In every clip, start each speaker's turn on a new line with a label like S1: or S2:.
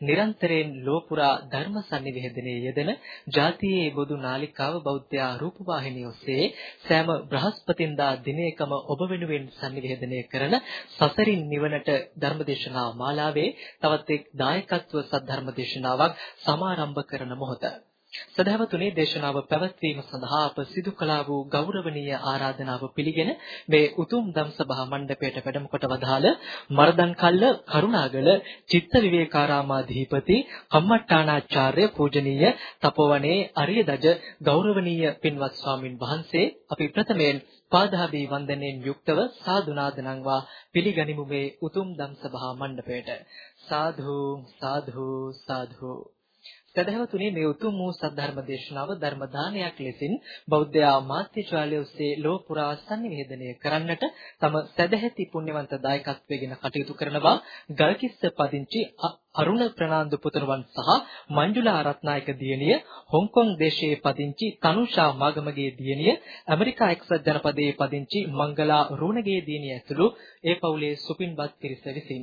S1: නිරන්තරයෙන් ලෝපුරා ධර්ම sannivedanaye යෙදෙන ජාතියේ බොදු නාලිකාව බෞද්ධ රූපවාහිනිය ඔස්සේ සෑම බ්‍රහස්පතින්දා දිනයකම ඔබ වෙනුවෙන් sannivedanaye කරන සසරින් නිවනට ධර්මදේශනා මාලාවේ තවත් එක් දායකත්ව සද්ධර්මදේශනාවක් සමාරම්භ කරන මොහොත. සදහවතුනි දේශනාව පැවැත්වීම සඳහා අප සිදු කළා වූ ගෞරවනීය ආරාධනාව පිළිගෙන මේ උතුම් ධම්සභා මණ්ඩපයට වැඩම කොට වදාළ මර්දන් කල්ල කරුණාගල චිත්ත විවේකාරාමාධිපති කම්මට්ටානාචාර්ය පූජනීය තපෝවනේ අරියදජ ගෞරවනීය පින්වත් ස්වාමින් වහන්සේ අපි ප්‍රථමයෙන් පාදාභි වන්දනයෙන් යුක්තව සාදුනාද නංවා පිළිගනිමු මේ උතුම් ධම්සභා මණ්ඩපයට. සාධු සාධු සාධු. සදහවතුනි මේ උතුම් වූ සද්ධර්ම දේශනාව ධර්ම දානයක් ලෙසින් බෞද්ධ ආමාත්‍යාලය ඔස්සේ ලෝ පුරා sannivedanaya කරන්නට තම සදැහැති පුණ්‍යවන්ත දායකත්වයෙන් කටයුතු කරනවා ගල්කිස්ස පදිංචි අරුණ ප්‍රනාන්දු පුතුණවන් සහ මංජුලා රත්නායක දියණිය හොංකොං දේශයේ පදිංචි තනුෂා මාගමගේ දියණිය ඇමරිකා එක්සත් ජනපදයේ පදිංචි මංගලා රුණගේ දියණිය ඇතුළු ඒ පවුලේ සුපින්වත් පිරිස විසින්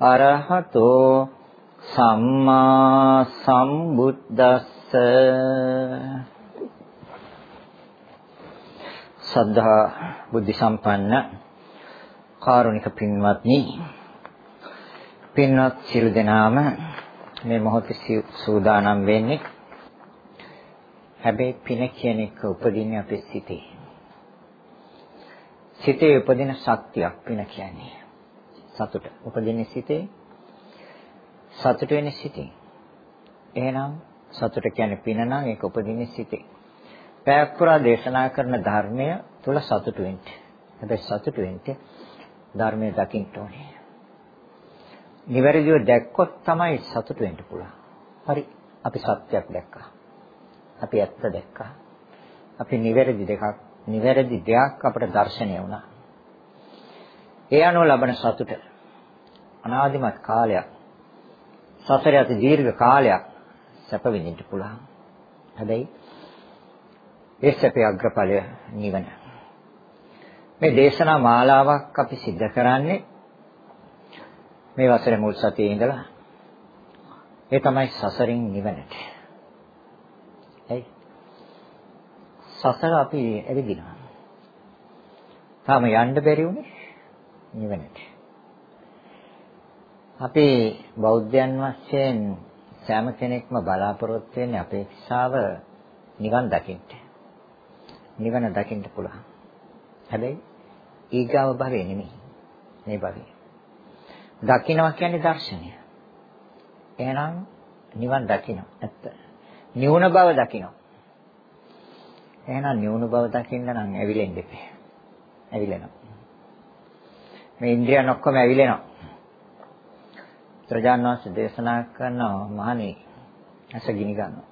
S2: අරහතෝ සම්මා සම්බුද්දස්ස සද්ධා බුද්ධ සම්පන්න කාරුණික පින්වත්නි පින්වත් සියලු දෙනාම මේ මොහොතේ සූදානම් වෙන්නේ හැබැයි පින කියන එක උපදින්නේ අපේ සිතේ සිතේ උපදින ශක්තියක් පින කියන්නේ. සතුට. උපදින සිතේ සතුට වෙන්නේ සිතේ. එහෙනම් සතුට කියන්නේ පින නම් ඒක උපදින්නේ සිතේ. පැයක් පුරා දේශනා කරන ධර්මය තුල සතුට වෙන්න. හැබැයි සතුට වෙන්න ධර්මය දකින්න ඕනේ. නිවැරදිව දැක්කොත් තමයි සතුට වෙන්න පුළුවන්. හරි. අපි සත්‍යයක් දැක්කා. අපි ඇත්ත දැක්කා. අපි නිවැරදි දෙකක් නිවැරදි දෙයක් අපට දැర్శණය වුණා. ඒ අනුව ලබන සතුට අනාදිමත් කාලයක් සසරේ අති දීර්ඝ කාලයක් සැප විඳින්න පුළුවන්. හැබැයි ඒ සැපේ අග්‍රඵලය නිවන. මේ දේශනා මාලාවක් අපි සිද්ධ කරන්නේ මේ වසරේ මුල් සතියේ ඉඳලා ඒ තමයි සසරින් නිවනට. එයි සසර අපි ඇවිදිනවා. තාම යන්න බැරි වුණේ නිවනට. අපි බෞද්ධයන් වශයෙන් සෑම කෙනෙක්ම බලාපොරොත්තු වෙන්නේ අපේක්ෂාව නිවන් දකින්න. නිවන දකින්න පුළුවන්. හැබැයි ඊගාව භවයේ නෙමෙයි. මේ භවයේ. දකින්නවා කියන්නේ දර්ශනය. එහෙනම් නිවන් දකින්න ඇත්ත. නිවුණ බව දකින්න. එහෙනම් නියුණු බව දකින්න නම් ඇවිලෙන්න එපේ. ඇවිලෙනවා. මේ ඉන්ද්‍රියන් ඔක්කොම ඇවිලෙනවා. ත්‍රජාන් වහන්සේ දේශනා කරනවා මහණේ ඇස ගිනි ගන්නවා.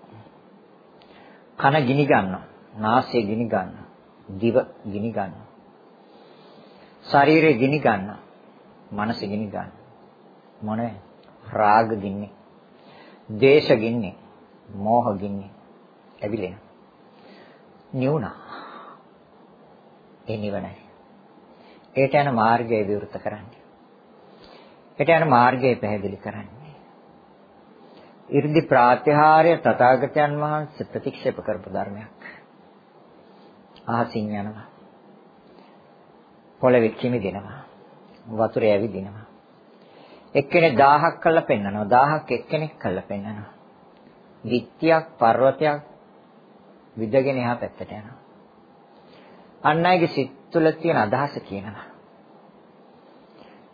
S2: කන ගිනි ගන්නවා. නාසය ගිනි ගන්නවා. දිව ගිනි ගන්නවා. ශරීරය ගිනි ගන්නවා. මනස ගිනි ගන්නවා. මොනේ? රාග ගින්නේ. දේශ ගින්නේ. මෝහ ගින්නේ. ඇවිලෙනවා. නියුණා. ඒ නිවනයි. ඒට යන මාර්ගය විවෘත කරන්නේ. ඒට යන මාර්ගය පැහැදිලි කරන්නේ. 이르දි ප්‍රාතිහාර්ය තථාගතයන් වහන්සේ ප්‍රතික්ෂේප කරපු ධර්මයක්. අහසින් යනවා. පොළවේ කිමිදෙනවා. වතුරේ ඇවිදිනවා. එක්කෙනෙක් 1000ක් කළා පෙන්නනවා 1000ක් එක්කෙනෙක් කළා පෙන්නනවා. විත්‍යක් පර්වතයක් විදගෙන එහා පැත්තට යනවා. අන් අයගේ සිත් තුළ තියෙන අදහස කියනවා.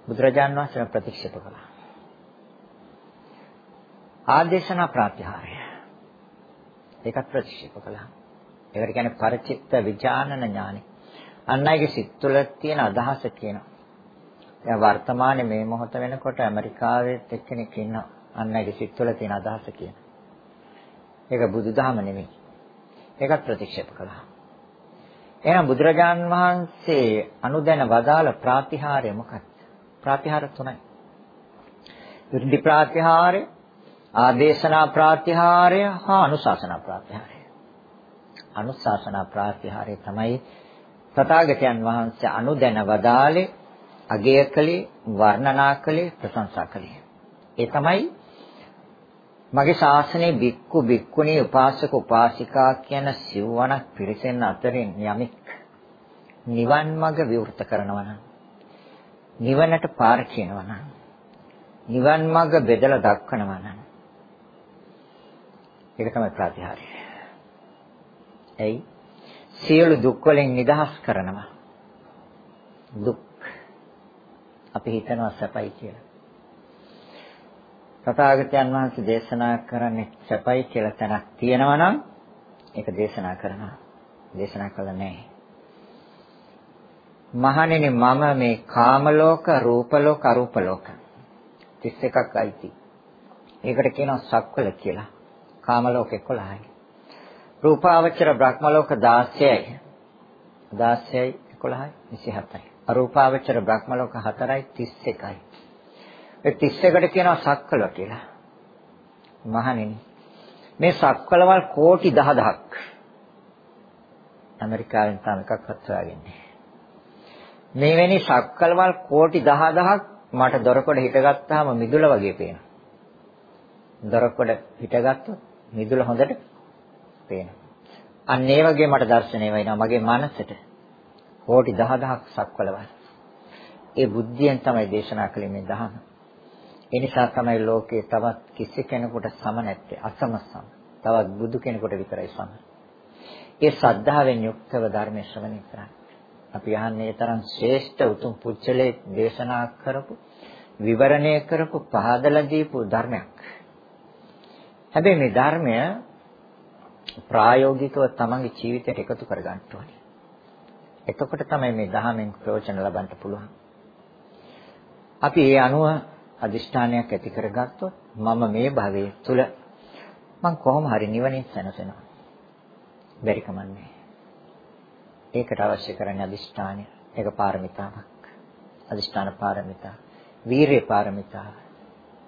S2: බුදුරජාන් වහන්සේ ප්‍රතික්ෂේප කළා. ආදේශනා ප්‍රත්‍යහාරය. ඒකත් ප්‍රතික්ෂේප කළා. ඒකට කියන්නේ පරිචිත්ත විඥානන ඥානෙ. අන් අයගේ සිත් තුළ තියෙන අදහස කියනවා. දැන් වර්තමානයේ මේ මොහොත වෙනකොට ඇමරිකාවේ එක්කෙනෙක් ඉන්නවා. අන් අයගේ සිත් තුළ තියෙන අදහස කියන. ඒක බුදුදහම නෙමෙයි. ඒකත් ප්‍රතික්ෂේප කළා. එහෙනම් බුදුරජාන් වහන්සේ අනුදැන වදාළ ප්‍රාතිහාර්ය මොකක්ද? ප්‍රාතිහාර තුනයි. විරුද්ධ ප්‍රාතිහාර්ය, ආදේශනා ප්‍රාතිහාර්ය හා අනුශාසනා ප්‍රාතිහාර්ය. අනුශාසනා ප්‍රාතිහාර්ය තමයි තථාගතයන් වහන්සේ අනුදැන වදාළේ, අගය කළේ, වර්ණනා කළේ, ප්‍රශංසා කළේ. ඒ තමයි මගේ ශාසනයේ බික්කු බික්කුණී උපාසක උපාසිකා කියන සිව්වණක් පිරිසෙන් අතරින් යමෙක් නිවන් මඟ විවෘත කරනවා නම් නිවනට පාර කියනවා නම් නිවන් මඟ බෙදලා දක්වනවා නම් ඒක තමයි ප්‍රතිහාරය. එයි සියලු දුක් වලින් නිදහස් කරනවා. දුක් අපි හිතනවා සැපයි කියලා. තථාගතයන් වහන්සේ දේශනා කරන්නේ සැපයි කියලා තැනක් තියෙනවා නම් ඒක දේශනා කරනවා. දේශනා කළා නැහැ. මහණෙනි මම මේ කාම ලෝක, රූප ලෝක, අරූප ලෝක 31ක් අයිති. ඒකට කියනවා සක්වල කියලා. කාම ලෝක 11යි. රූපාවචර බ්‍රහ්ම ලෝක 16යි. 16යි 11යි 27යි. අරූපාවචර බ්‍රහ්ම ලෝක 4යි 31යි. ඒ 31කට කියනවා සක්වල කියලා. මහණෙනි මේ සක්වලවල් කෝටි 10000ක් ඇමරිකාවෙන් තාම එකක්වත් හොයාගන්නේ මෙවැනි සක්වලවල් කෝටි 10000ක් මට දොරකඩ හිටගත්තාම මිදුල වගේ පේනවා. දොරකඩ හිටගත්තොත් මිදුල හොඳට පේනවා. අන්න ඒ වගේ මට දැర్శණය වෙනවා මගේ මනසට. කෝටි 10000ක් සක්වලවල්. ඒ බුද්ධියෙන් තමයි දේශනා කළේ මේ දහම. ඒ නිසා තමයි ලෝකේ තවත් කිසි කෙනෙකුට සම නැත්තේ අසම සම. තවත් බුදු කෙනෙකුට විතරයි සම. ඒ ශ්‍රද්ධාවෙන් යුක්තව ධර්මයේ ශ්‍රවණය කරන්නේ. අපි අහන්නේ ඒ තරම් ශ්‍රේෂ්ඨ උතුම් පුච්චලේ දේශනා කරපු විවරණය කරපු පහදලා දීපු ධර්මයක්. හැබැයි මේ ධර්මය ප්‍රායෝගිකව තමන්ගේ ජීවිතයට එකතු කරගන්න ඕනේ. එතකොට තමයි මේ ධහමෙන් ප්‍රයෝජන ලබන්න පුළුවන්. අපි ඒ අනුව අදිෂ්ඨානයක් ඇති කරගත්තොත් මම මේ භවයේ තුල මං කොහොම හරි නිවනින් සැනසෙනවා. බැරි කමන්නේ. ඒකට අවශ්‍ය කරන්නේ අදිෂ්ඨානය. ඒක පාරමිතාවක්. අදිෂ්ඨාන පාරමිතා. වීරිය පාරමිතා.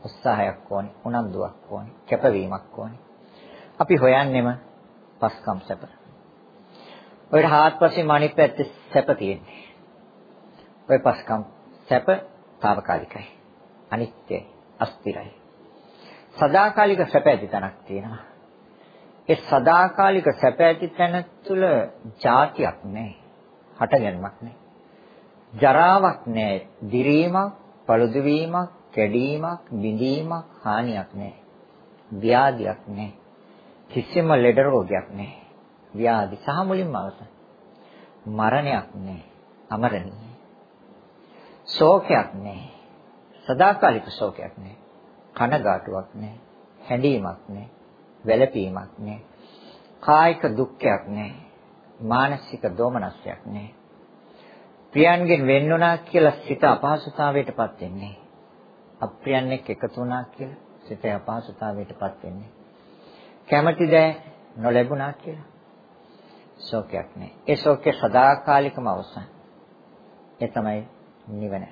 S2: උත්සාහයක් ඕනේ, උනන්දුවක් ඕනේ, කැපවීමක් ඕනේ. අපි හොයන්නෙම පස්කම් සැප. ඔය හාත්පසින් අනිත් පැත්තේ සැප තියෙන්නේ. ඔය පස්කම් සැප తాවකාලිකයි. අනිත්‍යයි, අස්තිරයි. සදාකාලික සැප ඇති තැනක් තියෙනවා. ඒ සදාකාලික සැප ඇති තැන තුළ જાතියක් නැහැ. හටගැන්මක් නැහැ. ජරාවක් නැහැ. දිරීමක්, පළුදු වීමක්, කැඩීමක්, බිඳීමක්, හානියක් නැහැ. ව්‍යාධියක් නැහැ. කිසිම ලෙඩ රෝගයක් නැහැ. ව්‍යාධි සහ මුලින්ම අවසන්. මරණයක් නැහැ. අමරණීය. ශෝකයක් නැහැ. සදාකාලික ශෝකයක් නැහැ. කනගාටුවක් නැහැ. හැඬීමක් නැහැ. වැළපීමක් නැහැ. කායික දුක්ඛයක් නැහැ. මානසික දෝමනස්යක් නැහැ. ප්‍රියන්ගෙන් වෙන්නුණා කියලා සිත අපහසුතාවයටපත් වෙන්නේ. අප්‍රියන් එක්ක එකතු වුණා කියලා සිත අපහසුතාවයටපත් වෙන්නේ. කැමැති දෑ නොලැබුණා කියලා ශෝකයක් නැහැ. ඒ ශෝකය සදාකාලිකම අවසන්. ඒ තමයි නිවන.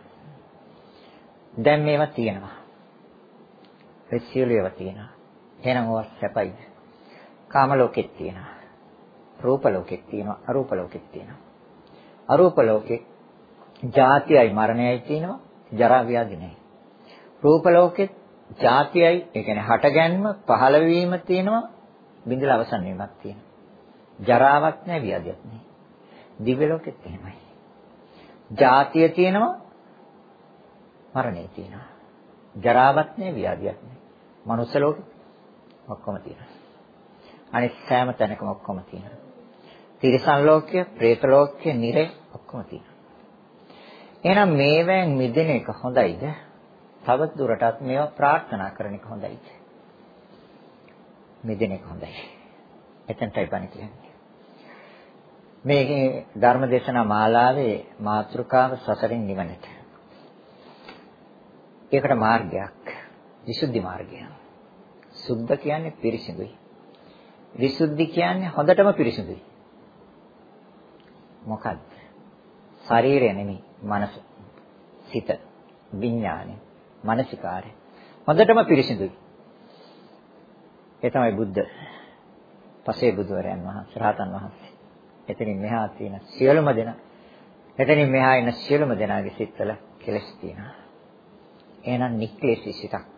S2: දැන් මේවා තියෙනවා. ඒ සියලු ඒවා තියෙනවා. එහෙනම් ඕවා සැපයිද? කාම ලෝකෙත් තියෙනවා. රූප ලෝකෙත් තියෙනවා. අරූප ලෝකෙත් තියෙනවා. අරූප ලෝකේ ජාතියයි මරණයයි තියෙනවා ජරා ව්‍යාධි නැහැ. රූප ලෝකෙත් ජාතියයි ඒ කියන්නේ හටගැන්ම පහළ වීම තියෙනවා බිඳලා අවසන් වීමක් තියෙනවා. ජරාවක් නැහැ ව්‍යාධියක් නැහැ. දිව්‍ය ලෝකෙත් එහෙමයි. ජාතිය තියෙනවා මරණය තියෙනවා. ජරාවක් නැහැ ව්‍යාධියක් නැහැ. මනුස්ස ලෝකෙ ඔක්කොම තියෙනවා. අනිත් සෑම තැනකම ඔක්කොම තියෙනවා. තිරිසන් ලෝකය, പ്രേත ලෝකය, නිරේ ඔක්කොම තියෙනවා. එහෙනම් මේවෙන් මිදෙන එක හොඳයිද? තවත් දුරටත් මේවා ප්‍රාර්ථනා කරන එක හොඳයිද? මිදෙන එක හොඳයි. එතනටයි බණ කියන්නේ. මේ ධර්මදේශනා මාලාවේ මාතෘකාව සසරින් නිවනට. ඒකට මාර්ගයක්. විසුද්ධි මාර්ගය. සුද්ධ කියන්නේ පිරිසිදුයි. විසුද්ධි කියන්නේ හොඳටම පිරිසිදුයි. මොකද්ද? ශරීරය නෙමෙයි, මනස, සිත, විඥානය, මානසිකාරය. හොඳටම පිරිසිදුයි. ඒ තමයි බුද්ධ. පසේ බුදුවරයන් වහන්සේ, රහතන් වහන්සේ. එතනින් මෙහා තියෙන සියලුම දෙනා එතනින් මෙහා ඉන්න සියලුම දෙනාගේ සිත්වල කෙලස් තියෙනවා. එහෙනම් නික්ලේශී සිතක්.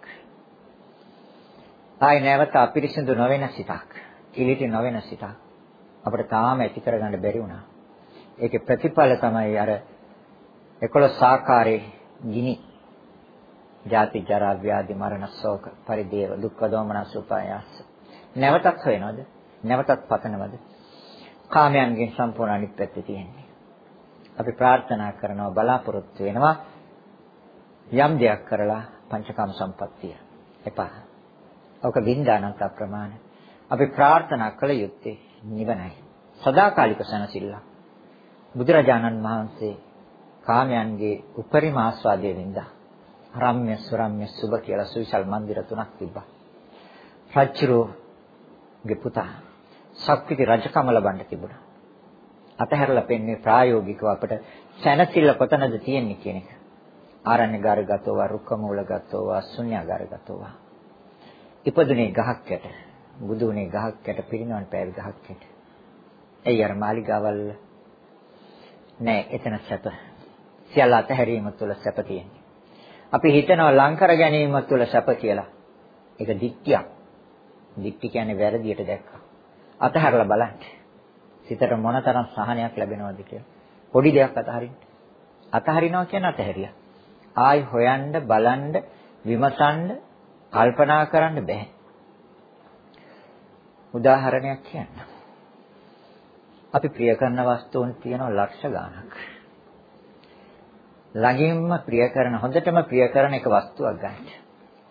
S2: ආයි නැවත අපිරිසිදු නොවන සිතක්. කිලිටි නොවන සිතක්. අපිට තාම ඇති කරගන්න බැරි වුණා. ඒකේ ප්‍රතිඵල තමයි අර 11 ආකාරයේ ගිනි ජාති ජරා ව්‍යාධි මරණ ශෝක පරිදේව දුක්ඛ දෝමනස් උපායාස නැවතත් හොයනවද නැවතත් පතනවද කාමයන්ගෙන් සම්පූර්ණ අනිත් පැත්තේ තියෙන්නේ අපි ප්‍රාර්ථනා කරනවා බලාපොරොත්තු වෙනවා යම් දෙයක් කරලා පංචකාම සම්පත්තිය එපා. ඔක වින්දානන්ත ප්‍රමාණ. අපි ප්‍රාර්ථනා කළ යුත්තේ නිවනයි. සදාකාලික සනසිල්ල. බුදුරජාණන් වහන්සේ කාමයන්ගේ උපරිම ආස්වාදයේ වින්දා. රම්‍ය සුරම්‍ය සුබ කියලා සුවිසල් මන්දිර තුනක් තිබ්බා. රජ්ජුරුගේ පුතා ශක්තිති රජකම ලබන්න තිබුණා. අතහැරලා පෙන්නේ ප්‍රායෝගිකව අපිට සැනසෙල්ල කොතනද තියෙන්නේ කියන එක. ආරණ්‍යගාරගතව රුක්ක මූලගතව ශුන්‍යගාරගතව ඉපදුනේ ගහක් යට බුදුනේ ගහක් යට පිරිනවන් පෑවි ගහක් යට එයි අර මාලිගාවල් නෑ එතන සැප? සියල්ල අතහැරීම තුළ සැප තියෙන්නේ. අපි හිතනවා ලං කර ගැනීම තුළ සැප කියලා. ඒක දික්තියක් දික්ටි කියන්නේ වැරදියට දැක්කා. අතහැරලා බලන්න. සිතට මොනතරම් සහනයක් ලැබෙනවද කියලා. පොඩි දෙයක් අතහරින්න. අතහරිනවා කියන්නේ අතහැරියා. ආයි හොයන්න බලන්න විමසන්න කල්පනා කරන්න බෑ. උදාහරණයක් කියන්න. අපි ප්‍රිය කරන වස්තුන් තියෙනවා ලක්ෂ ගාණක්. ළඟින්ම ප්‍රිය කරන හොඳටම ප්‍රිය කරන එක වස්තුවක් ගන්න.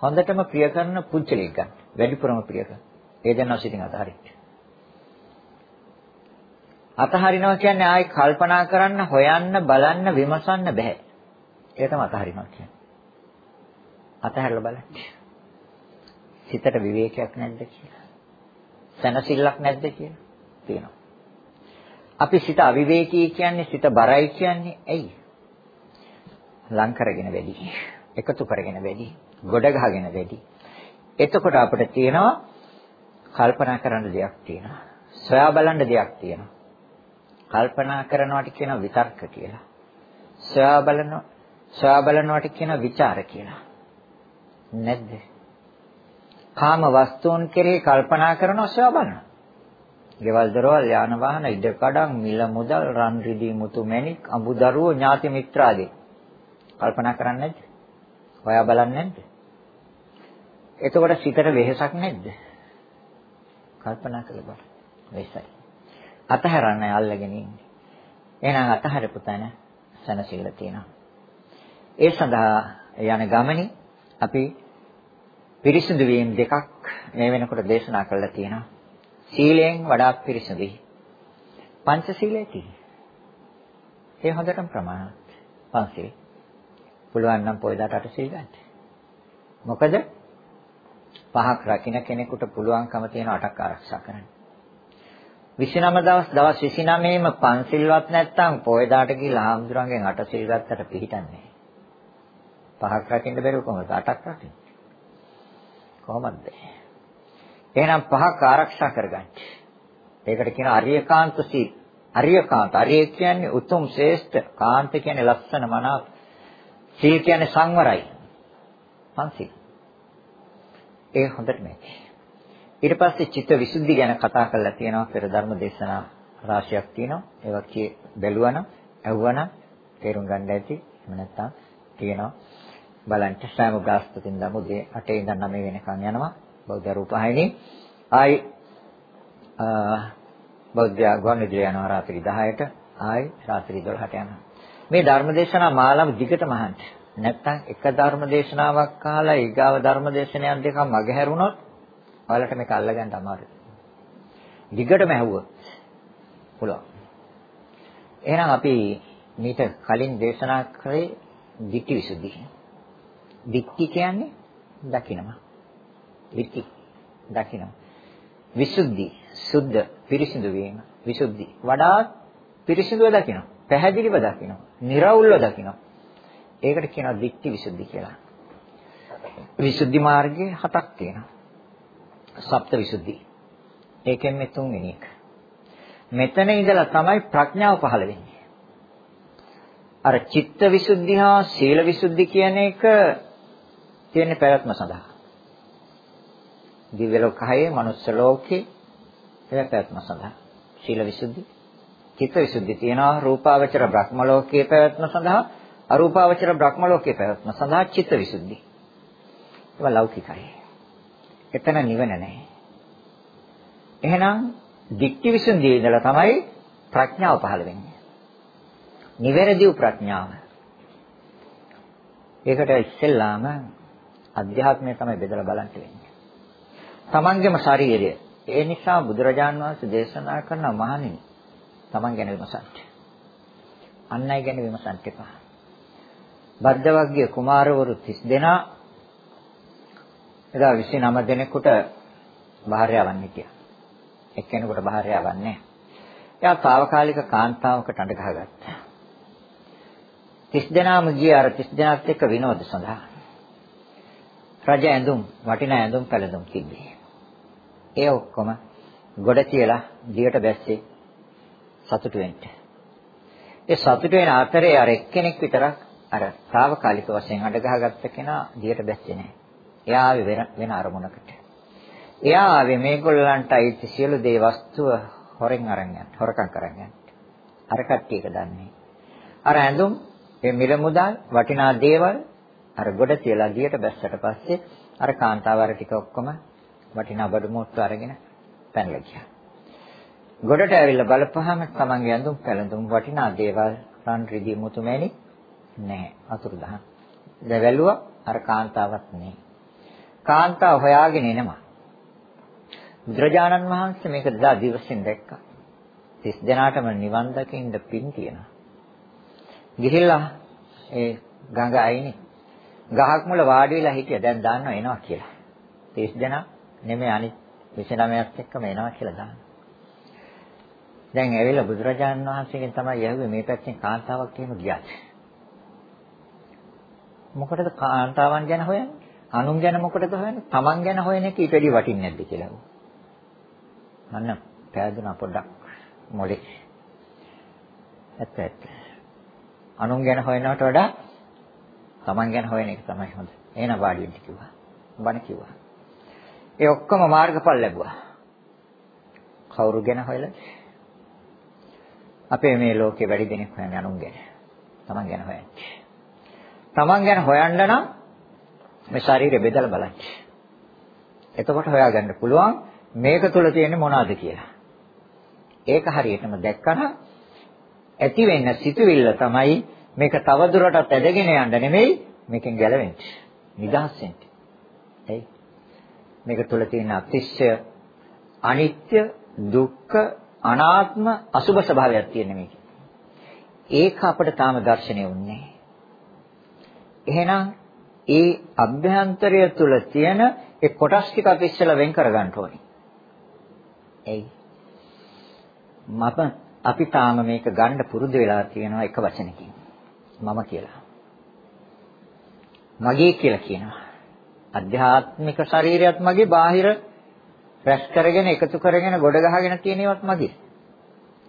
S2: හොඳටම ප්‍රිය කරන පුංචලෙක් ගන්න. වැඩිපුරම ප්‍රිය කරන. ඒ දෙන්නා සිටින් අතහරින්න. අතහරිනවා කියන්නේ ආයි කල්පනා කරන්න, හොයන්න, බලන්න, විමසන්න බෑ. ඒක තමයි අතහරිනවා කියන්නේ. අතහැරලා බලන්න. සිතට විවේකයක් නැද්ද කියලා. සැනසෙල්ලක් නැද්ද කියලා තියෙනවා. අපි සිත අවිවේකී කියන්නේ සිත බරයි කියන්නේ ඇයි? ලං කරගෙන වැඩි. එකතු කරගෙන වැඩි. ගොඩ ගහගෙන වැඩි. එතකොට අපිට තියෙනවා කල්පනා කරන්න දෙයක් තියෙනවා. සොයා බලන්න දෙයක් තියෙනවා. කල්පනා කරනවට කියන විතර්ක කියලා. සොයා බලනවා සොයා බලනවට කියන ਵਿਚාර කියලා. නැද්ද? කාම වස්තුන් කෙරෙහි කල්පනා කරනවා සොයා බලනවා. ගෙවල් දරවල් යාන වාහන ඉඩ කඩම් මිල මුදල් රන් රිදී මුතු මැණික් අඹ දරුවෝ ඥාති මිත්‍රාදී කල්පනා කරන්නේ නැද්ද? හොයා බලන්නේ නැද්ද? එතකොට සිතට වෙහෙසක් නැද්ද? කල්පනා කරලා බලන්න. වෙසයි. අතහැරන්නේ අල්ලගෙන ඉන්නේ. එහෙනම් අතහැරපු තැන සනසිල්ල තියෙනවා. ඒ සඳහා යන ගමනේ අපි පිරිසිදු වීම දෙකක් මේ වෙනකොට දේශනා කරලා තියෙනවා. සීලයෙන් වඩා පිරිසිදුයි. පංචශීලයේ තියෙන්නේ. ඒ හොඳටම ප්‍රමාණවත්. පංචශීල. පුළුවන් නම් පොයදාට අට සීල් ගන්න. මොකද පහක් රකින්න කෙනෙකුට පුළුවන්කම තියෙන අටක් ආරක්ෂා කරන්න. 29 දවස් දවස් 29ෙම පන්සිල්වත් නැත්තම් පොයදාට ගිහලා ආම්දුරංගෙන් අට සිල් ගත්තට පිළිටන්නේ පහක් රකින්න බැරුව කොහොමද අටක් රකින්නේ? කොහොමද? එහෙනම් පහක් ආරක්ෂා කරගන්න. ඒකට කියන අරියකාන්ත සීල් අරිය කාන්ත. අරිය කියන්නේ උතුම් ශ්‍රේෂ්ඨ. කාන්ත කියන්නේ ලස්සන මනාප. සීල කියන්නේ සංවරයි. පන්සිල්. ඒ හොඳට මේක. ඊට පස්සේ චිත්ත විසුද්ධි ගැන කතා කරලා තියෙනවා පෙර ධර්ම දේශනා රාශියක් තියෙනවා. ඒවා කිය බැලුවනම්, ඇහුවනම් තේරුම් ගන්න ඇති. එහෙම නැත්නම් තියෙනවා. බලන්න සෑම ගාස්තුකින් දම උදේ 8 ඉඳන් 9 වෙනකන් යනවා. බෞද්ධ රූපහායනේ. ආයි බෞද්ධ ගුවන්විදුලිය යනවා රාත්‍රී 10ට. ආයි රාත්‍රී 12ට යනවා. මේ ධර්මදේශනා මාළම දිගටම අහන්න. නැත්තම් එක ධර්මදේශනාවක් අහලා ඊගාව ධර්මදේශනයන් දෙකක් මගහැරුණොත් ඔයාලට මේක අල්ලගන්න අමාරුයි. දිගටම ඇහුවොත් පුළුවන්. එහෙනම් අපි මීට කලින් දේශනා කරේ ditthi visuddhi. Ditthi කියන්නේ දකිනවා. ditthi දකිනවා. විසුද්ධි සුද්ධ පිරිසිදු වීම විසුද්ධි වඩාත් පිරිසිදුව දකිනවා. පැහැදිලිව දකිනවා. निराවුල්ව දකිනවා. ඒකට කියනවා ditthi visuddhi කියලා. විසුද්ධි මාර්ගයේ හතක් තියෙනවා. සප්ත විසුද්ධි. ඒකෙන් මේ තුන්වෙනි එක. මෙතන ඉඳලා තමයි ප්‍රඥාව පහළ වෙන්නේ. අර චිත්ත විසුද්ධි හා සීල විසුද්ධි කියන එක තියෙන්නේ පැවැත්ම සඳහා. දිව්‍ය ලෝකයේ, මනුස්ස ලෝකේ ඒක පැවැත්ම සඳහා. සීල විසුද්ධි, චිත්ත විසුද්ධි තියෙනවා රූපාවචර බ්‍රහ්ම ලෝකයේ පැවැත්ම සඳහා, අරූපාවචර බ්‍රහ්ම ලෝකයේ පැවැත්ම සඳහා චිත්ත විසුද්ධි. ඒවා ලෞකිකයි. එතන නිවන නැහැ. එහෙනම් දික්ටි විසුද්ධියේ ඉඳලා තමයි ප්‍රඥාව පහළ වෙන්නේ. නිවැරදි ප්‍රඥාව. ඒකට ඉස්සෙල්ලාම අධ්‍යාත්මය තමයි බෙදලා බලන්න වෙන්නේ. තමන්ගේම ශරීරය. ඒ නිසා බුදුරජාන් වහන්සේ දේශනා කරන මහණෙනි තමන් ගැන විමසන්න. අන් අය ගැන විමසන්න එපා. බද්දවග්ගිය කුමාරවරු 30 දෙනා එදා 29 දෙනෙකුට භාර්යාවන් හිටියා. එක්කෙනෙකුට භාර්යාවක් නැහැ. එයා తాවකාලික කාන්තාවකට අඬ ගහගත්තා. 30 දෙනාම ගිය අර 30 දෙනාත් එක්ක විනෝද සඳහා. රජ ඇඳුම් වටිනා ඇඳුම් පැළඳුම් තිබ්බේ. ඒ ඔක්කොම ගොඩ කියලා දියට බැස්සේ සතුටු වෙන්න. ඒ සතුටු වෙන අතරේ අර එක්කෙනෙක් විතරක් අර తాවකාලික වශයෙන් අඬ ගහගත්ත කෙනා දියට බැස්සේ නැහැ. එයා ආවේ වෙන අරමුණකට. එයා ආවේ මේගොල්ලන්ට අයිති සියලු දේ වස්තුව හොරෙන් අරන් යන්න, හොරකම් කරන් යන්න. අර කට්ටියක දන්නේ. අර ඇඳුම්, මේ මිල මුදල්, වටිනා දේවල් අර ගොඩ තියලා දියට බැස්සට පස්සේ අර කාන්තාව අර ටික ඔක්කොම වටිනා බඩු මුට්ටු අරගෙන පැනලා ගියා. ගොඩට ඇවිල්ලා බලපුවාම තමන්ගේ ඇඳුම් පැළඳුම් වටිනා දේවල් රන් රිදී මුතු මැණි නැහැ. අතුරුදහන්. දැන් වැළුවා අර කාන්තාවක් නැහැ. කාන්තාව හොයාගෙන එනවා. බුදුරජාණන් වහන්සේ මේක දා දිවසින් දැක්කා. 30 දෙනාටම නිවන් දකින්න පින් තියෙනවා. ගිහිල්ලා ඒ ගඟ අයිනේ ගහක් මුල වාඩි වෙලා හිටියා දැන් දාන්නවා එනවා කියලා. 30 දෙනා නෙමෙයි අනිත් 29ක් එක්කම එනවා කියලා දානවා. දැන් ඇවිල්ලා බුදුරජාණන් වහන්සේගෙන් තමයි යහුවේ මේ පැත්තෙන් කාන්තාවක් එහෙම ගියාද? මොකටද කාන්තාවන් ගැන හොයන්නේ? අනුන් ගැන මොකටද හොයන්නේ? Taman ගැන හොයන එක ඊට වැඩි වටින්නේ නැද්ද කියලා. අන්න පෑදුනා පොඩ්ඩක් මොලේ. ඇත්ත ඇත්ත. අනුන් ගැන හොයනවට වඩා Taman ගැන හොයන එක තමයි හොඳ. එහෙනම් වාඩි වෙන්න කිව්වා. බණ කිව්වා. ඒ ඔක්කොම මාර්ගඵල ලැබුවා. කවුරු ගැන හොයලා? අපේ මේ ලෝකේ වැඩි දෙනෙක් හොයන්නේ අනුන් ගැන. Taman ගැන හොයන්නේ. Taman ගැන හොයන්න නම් මේ ශරීරය බෙදලා බලන්න. එතකොට හොයාගන්න පුළුවන් මේක තුල තියෙන්නේ මොනවද කියලා. ඒක හරියටම දැක්කම ඇති වෙන්න සිතුවිල්ල තමයි මේක තව දුරටත් ඇදගෙන යන්න නෙමෙයි මේකෙන් ගැලවෙන්න. නිදහස් වෙන්න. එයි මේක තුල තියෙන අතිශය අනිත්‍ය දුක්ඛ අනාත්ම අසුභ ස්වභාවයක් තියෙන මේක. ඒක අපිට තාම දැర్శණය වුන්නේ එහෙනම් ඒ අභ්‍යන්තරය තුල තියෙන ඒ කොටස් ටික අපි ඉස්සෙල්ලා වෙන් කරගන්න ඕනේ. එයි. මම අපි තාම මේක ගන්න පුරුදු වෙලා තියෙනවා එක වචනකින්. මම කියලා. මගේ කියලා කියනවා. අධ්‍යාත්මික ශරීරයත් මගේ බාහිර රැස් කරගෙන එකතු කරගෙන ගොඩ ගහගෙන තියෙන ඒවාත් මගේ.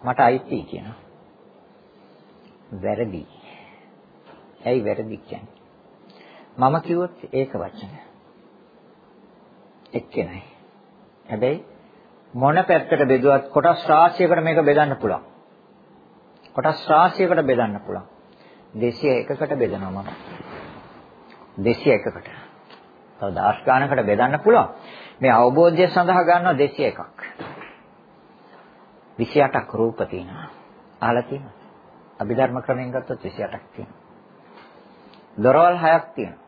S2: මට අයිති කියනවා. වැරදි. ඇයි වැරදි කියන්නේ? මම කිව්වොත් ඒක වචන. එක්කෙනයි. හැබැයි මොන පැත්තට බෙදුවත් කොටස් රාශියකට මේක බෙදන්න පුළුවන්. කොටස් රාශියකට බෙදන්න පුළුවන්. 201කට බෙදනවා මම. 201කට. තව දාස් ගානකට බෙදන්න පුළුවන්. මේ අවබෝධය සඳහා ගන්නවා 201ක්. 28ක් රූප තියෙනවා. අහලා තියෙනවා. අභිධර්ම ක්‍රමයෙන් ගත්තොත් 28ක් තියෙනවා. දොරවල් 6ක් තියෙනවා.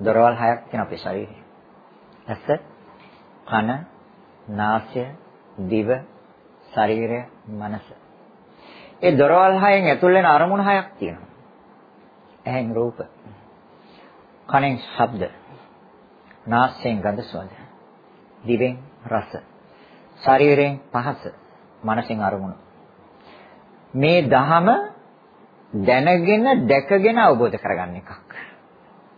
S2: දොරවල් 6ක් තියෙන අපේ ශරීරේ. ඇස, කන, නාසය, දිව, ශරීරය, මනස. ඒ දොරවල් හයෙන් ඇතුල් වෙන අරමුණු හයක් තියෙනවා. ඇහෙන් රූප, කනෙන් ශබ්ද, නාසයෙන් ගඳ සුවඳ, දිවෙන් රස, ශරීරයෙන් පහස, මනසෙන් අරමුණු. මේ දහම දැනගෙන දැකගෙන අවබෝධ කරගන්න එකක්.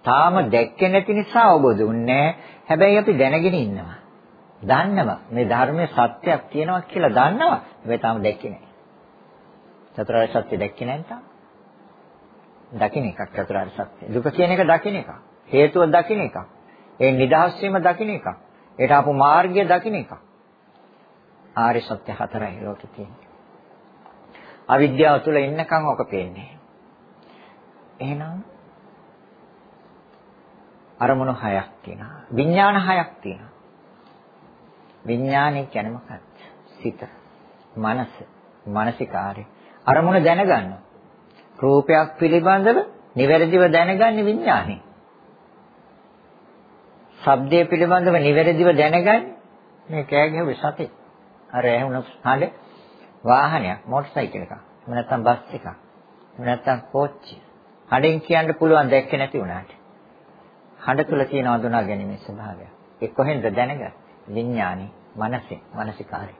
S2: තාම දැක්කේ නැති නිසා අවබෝධ වුන්නේ හැබැයි අපි දැනගෙන ඉන්නවා. දන්නවා මේ ධර්මයේ සත්‍යයක් තියෙනවා කියලා දන්නවා. හැබැයි තාම දැක්කේ නැහැ. චතුරාර්ය සත්‍ය දැක්කේ නැත්නම් දකින්න එකක් චතුරාර්ය සත්‍ය. දුක කියන එක දකින්න එකක්. හේතුව දකින්න එකක්. ඒ නිදහස් වීම දකින්න එකක්. ඒට ආපු මාර්ගය දකින්න එකක්. ආර්ය සත්‍ය හතරයි ලෝකේ තියෙන්නේ. අවිද්‍යාව තුළ ඉන්නකම් ඔක පේන්නේ. එහෙනම් අරමුණු හයක් තියෙනවා. විඥාන හයක් තියෙනවා. විඥානය කියන්නේ මොකක්ද? සිත, මනස, මානසිකාරය. අරමුණ දැනගන්නවා. රූපයක් පිළිබඳව නිවැරදිව දැනගන්නේ විඥානේ. ශබ්දය පිළිබඳව නිවැරදිව දැනගන්නේ මේ කෑ ගැහුවේ සතේ. අර ඇහුණු හඬ වාහනයක්, මොටර් සයිකල් එකක්. එහෙම නැත්නම් බස් එකක්. එහෙම නැත්නම් කෝච්චිය. හඬෙන් කියන්න පුළුවන් දැක්කේ නැති වුණාට. හඬ තුල තියෙන අඳුනා ගැනීමේ ස්වභාවය. ඒ කොහෙන්ද දැනගන්නේ? විඥානේ, මනසේ, මානසිකාරේ.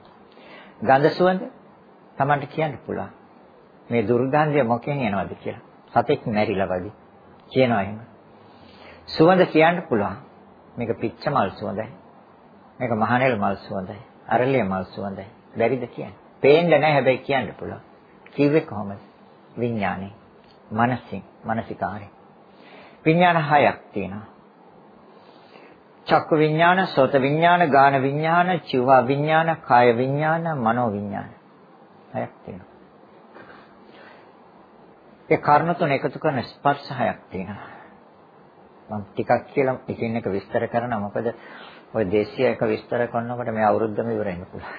S2: ගඳ සුවඳ Tamanට කියන්න පුළුවන්. මේ දුර්ගන්ධය මොකෙන් එනවද කියලා. සතෙක් මැරිලා වගේ. කියනවා එහෙම. සුවඳ කියන්න පුළුවන්. මේක පිච්ච මල් සුවඳයි. මේක මහනෙල් මල් සුවඳයි. අරලිය මල් සුවඳයි. බැරිද කියන්නේ? පේන්නේ නැහැ හැබැයි කියන්න පුළුවන්. කිව්වේ කොහොමද? විඥානේ. මනසින්, මානසිකාරේ. විඥාන හයක් තියෙනවා. චක්ක විඥාන, සෝත විඥාන, ගාන විඥාන, චිවහා විඥාන, කාය විඥාන, මනෝ විඥාන. හයක් තියෙනවා. ඒ කර්ණ තුන එකතු කරන ස්පර්ශ හයක් තියෙනවා. මම ටිකක් කියලා එකින් එක විස්තර කරනවා මොකද ඔය දේශීය එක විස්තර කරනකොට මේ අවුරුද්දම ඉවර වෙන්න පුළුවන්.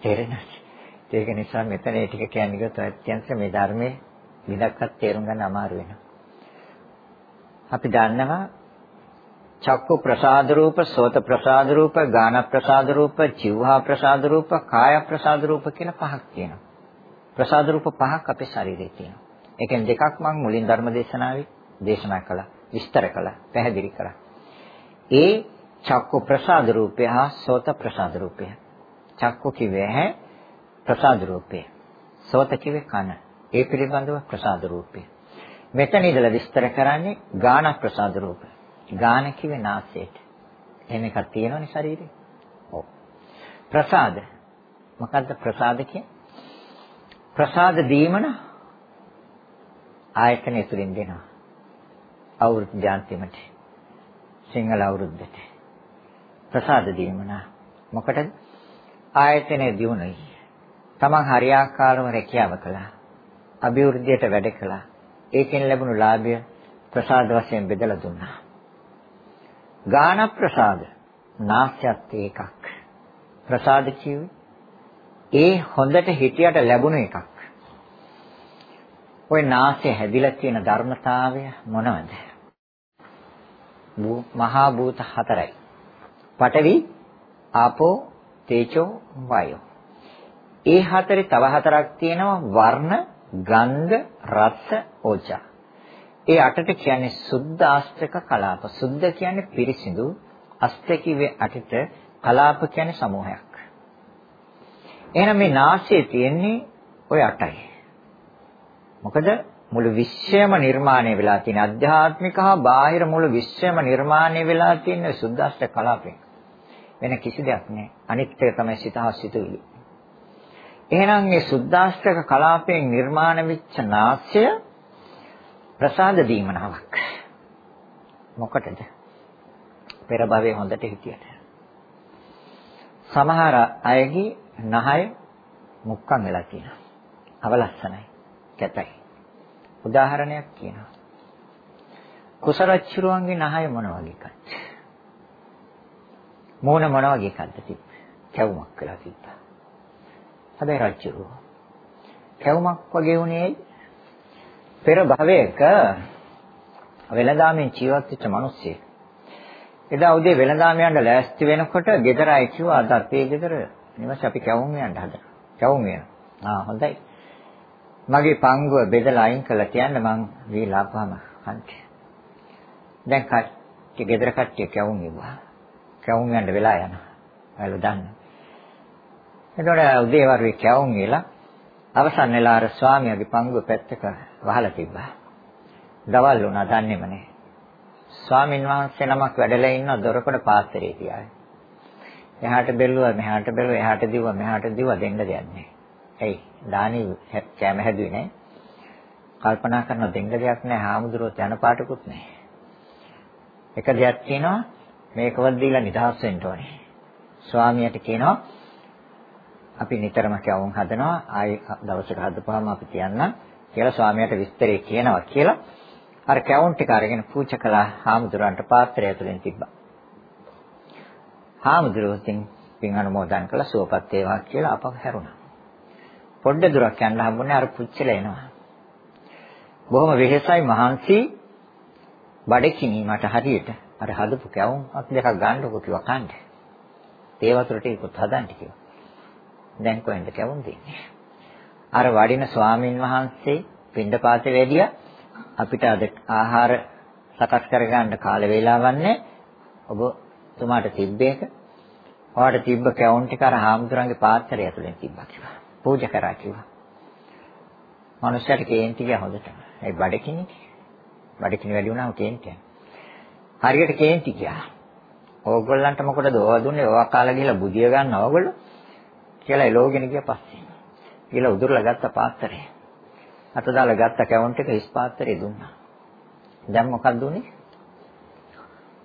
S2: තේරෙනවද? ඒක නිසා මෙතන මේ ටික කියන්නේ ගියොත් අත්‍යන්ත මේ ධර්මයේ විදක්වත් තේරුම් ගන්න අමාරු වෙනවා. අපි දන්නවා චක්කු ප්‍රසාද රූප, සෝත ප්‍රසාද රූප, ගාන ප්‍රසාද රූප, જીවහා ප්‍රසාද රූප, කාය ප්‍රසාද රූප කියලා පහක් තියෙනවා. ප්‍රසාද රූප පහක් අපේ ශරීරේ තියෙනවා. ඒකෙන් දෙකක් මම මුලින් ධර්ම දේශනාවේ දේශනා කළා, විස්තර කළා, පැහැදිලි කළා. ඒ චක්කු ප්‍රසාද රූපය හා සෝත ප්‍රසාද රූපය. චක්කු කිව්වේ ඇහැ ප්‍රසාද රූපය. සෝත කිව්වේ කන. ඒ පිළිබඳව ප්‍රසාද රූපය. මෙතන ඉඳලා විස්තර කරන්නේ ගාන ප්‍රසාද රූපය. ගාන කිව්වේ නාසයට. එහෙම එකක් තියෙනවනේ ශරීරේ. ඔව්. ප්‍රසාද. මොකද්ද ප්‍රසාද කියන්නේ? ප්‍රසාද දීමන ආයතන තුලින් දෙනවා. අවුරුදු ජාන්තිමට. සිංහල අවුරුද්දට. ප්‍රසාද දීමන මොකටද? ආයතනයේ දියුණුවයි. තමන් හරියාකාරව රැකියාව කළා. අභිවෘද්ධියට වැඩ කළා. ඒකෙන් ලැබුණු ලාභය ප්‍රසාද වශයෙන් බෙදලා දුන්නා. ගාන ප්‍රසාද නාස්‍යත් ඒකක් ප්‍රසාද කිව්වේ ඒ හොඳට හිතියට ලැබුණ එකක් ওই නාසය හැදිලා තියෙන ධර්මතාවය මොනවද මහා භූත හතරයි පඨවි ආපෝ තේජෝ වායෝ ඒ හතරේ තව හතරක් තියෙනවා වර්ණ ගන්ධ රස ඕජා ඒ අටට කියන්නේ සුද්ධ ආස්තක කලාප. සුද්ධ කියන්නේ පිරිසිදු. අස්ත කිව්වේ අටට කලාප කියන්නේ සමූහයක්. එහෙනම් මේ නාසයේ තියෙන්නේ ওই අටයි. මොකද මුළු විශ්වයම නිර්මාණය වෙලා තියෙන අධ්‍යාත්මික හා බාහිර මුළු විශ්වයම නිර්මාණය වෙලා තියෙන සුද්ධාෂ්ට කලාපෙන්. වෙන කිසි දෙයක් නෑ. අනිත් එක තමයි සිත හා සිතුවිලි. එහෙනම් මේ සුද්දාෂ්ටක කලාපයෙන් නිර්මාණය වෙච්ච නාස්‍ය ප්‍රසාද දීමනාවක්. මොකටද? පෙර භවයේ හොඳට හිටියට. සමහර අයගේ නහය මුක්කම් වෙලා තියෙනවා. අවලස්සනයි. කැතයි. උදාහරණයක් කියනවා. කුසරච්චුරුවන්ගේ නහය මොන වගේ එකක්ද? මෝන මොන වගේ එකක්ද තිබ්බේ? කැවුමක් වෙලා තිබ්බා. හැබැයි රච්චුරුව කැවුමක් වගේ උනේ පෙර භවයක වෙළඳාමෙන් ජීවත් වෙච්ච මිනිස්සෙක්. එදා උදේ වෙළඳාම යන්න ලෑස්ති වෙනකොට ගෙදර අය කිව්වා අද අපේ ගෙදර නිවස අපි කැවුම් යන්න හදනවා. කැවුම් යන. ආ හොඳයි. මගේ පංගුව බෙදලා අයින් කළා කියන්න මං වීලාපම හන්ට. දැන් කට්ටිය ගෙදර කට්ටිය කැවුම් ඉවවා. කැවුම් යන්න වෙලා යනවා. අයල දන්න. එතකොට උදේ වරුවේ කැවුම් ඉලා අවසන් වෙලා අර ස්වාමියාගේ පංගුව පැත්තක වහලා තිබ්බා. දවල් වුණා දන්නේම නැහැ. ස්වාමින් වහන්සේ නමක් වැඩලා ඉන්න දොරකඩ පාත්‍රයේ තියාගෙන. එහාට බැලුවා මෙහාට බැලුවා එහාට දිව්වා මෙහාට දිව්වා දෙන්න දෙයක් නැහැ. ඇයි? දානි කැම හැදුවේ නැහැ. කල්පනා කරන දෙන්න දෙයක් නැහැ. හාමුදුරුවෝ යන පාටකුත් නැහැ. එක දෙයක් තියෙනවා මේකවත් දීලා නිදහස් වෙන්න ඕනේ. ස්වාමියාට කියනවා අපි නිතරම කැවුම් හදනවා ආයි දවසක හදපුවාම අපි කියන්න කියලා ස්වාමියාට විස්තරේ කියනවා කියලා අර කැවුම් ටික අරගෙන පූජා කළා හාමුදුරන්ට පාත්‍රය ඇතුලෙන් තිබ්බා. හාමුදුරුවෝ පින් අනුමෝදන් කළා සුවපත් වේවා කියලා අපව හැරුණා. පොඩ්ඩ දුරක් යන්න හම්බුනේ අර පුච්චලා එනවා. බොහොම වෙහෙසයි මහන්සි බඩකිනි මට හරියට අර හදපු කැවුම් අත් දෙකක් ගන්නකො කිව්වා කන්න. තේ වතුරට ඒකත් හදන්න කිව්වා. දැන් කොහෙන්ද කැවුම් දෙන්නේ? අර වඩින ස්වාමින් වහන්සේ පින්ඩපාතේ වැඩියා අපිට අද ආහාර සකස් කරගන්න කාල වේලාවක් නැහැ. ඔබ තුමාට තිබ්බේක. ඔයාට තිබ්බ කැවුම් ටික අර හාමුදුරන්ගේ පාත්‍රය ඇතුලෙන් තිබ්බා කිව්වා. පූජා කරා කිව්වා. මනුස්සයට කේන්ති ගියා හොඳට. ඒ බඩකිනි. බඩකිනි වැඩි වුණාම කේන්ති යනවා. හරියට කේන්ති ගියා. ඕගොල්ලන්ට මොකටද ඕවා දුන්නේ? ඕවා කාලා ගිහලා බුදිය ගන්න ඕගොල්ලෝ කියලා එලෝගෙන ගියා පස්සේ. ගිහලා උදුරලා ගත්ත පාත්‍රය. අත දාලා ගත්ත කැවුන්ට් එක හිස් පාත්‍රය දුන්නා. දැන් මොකක්ද උනේ?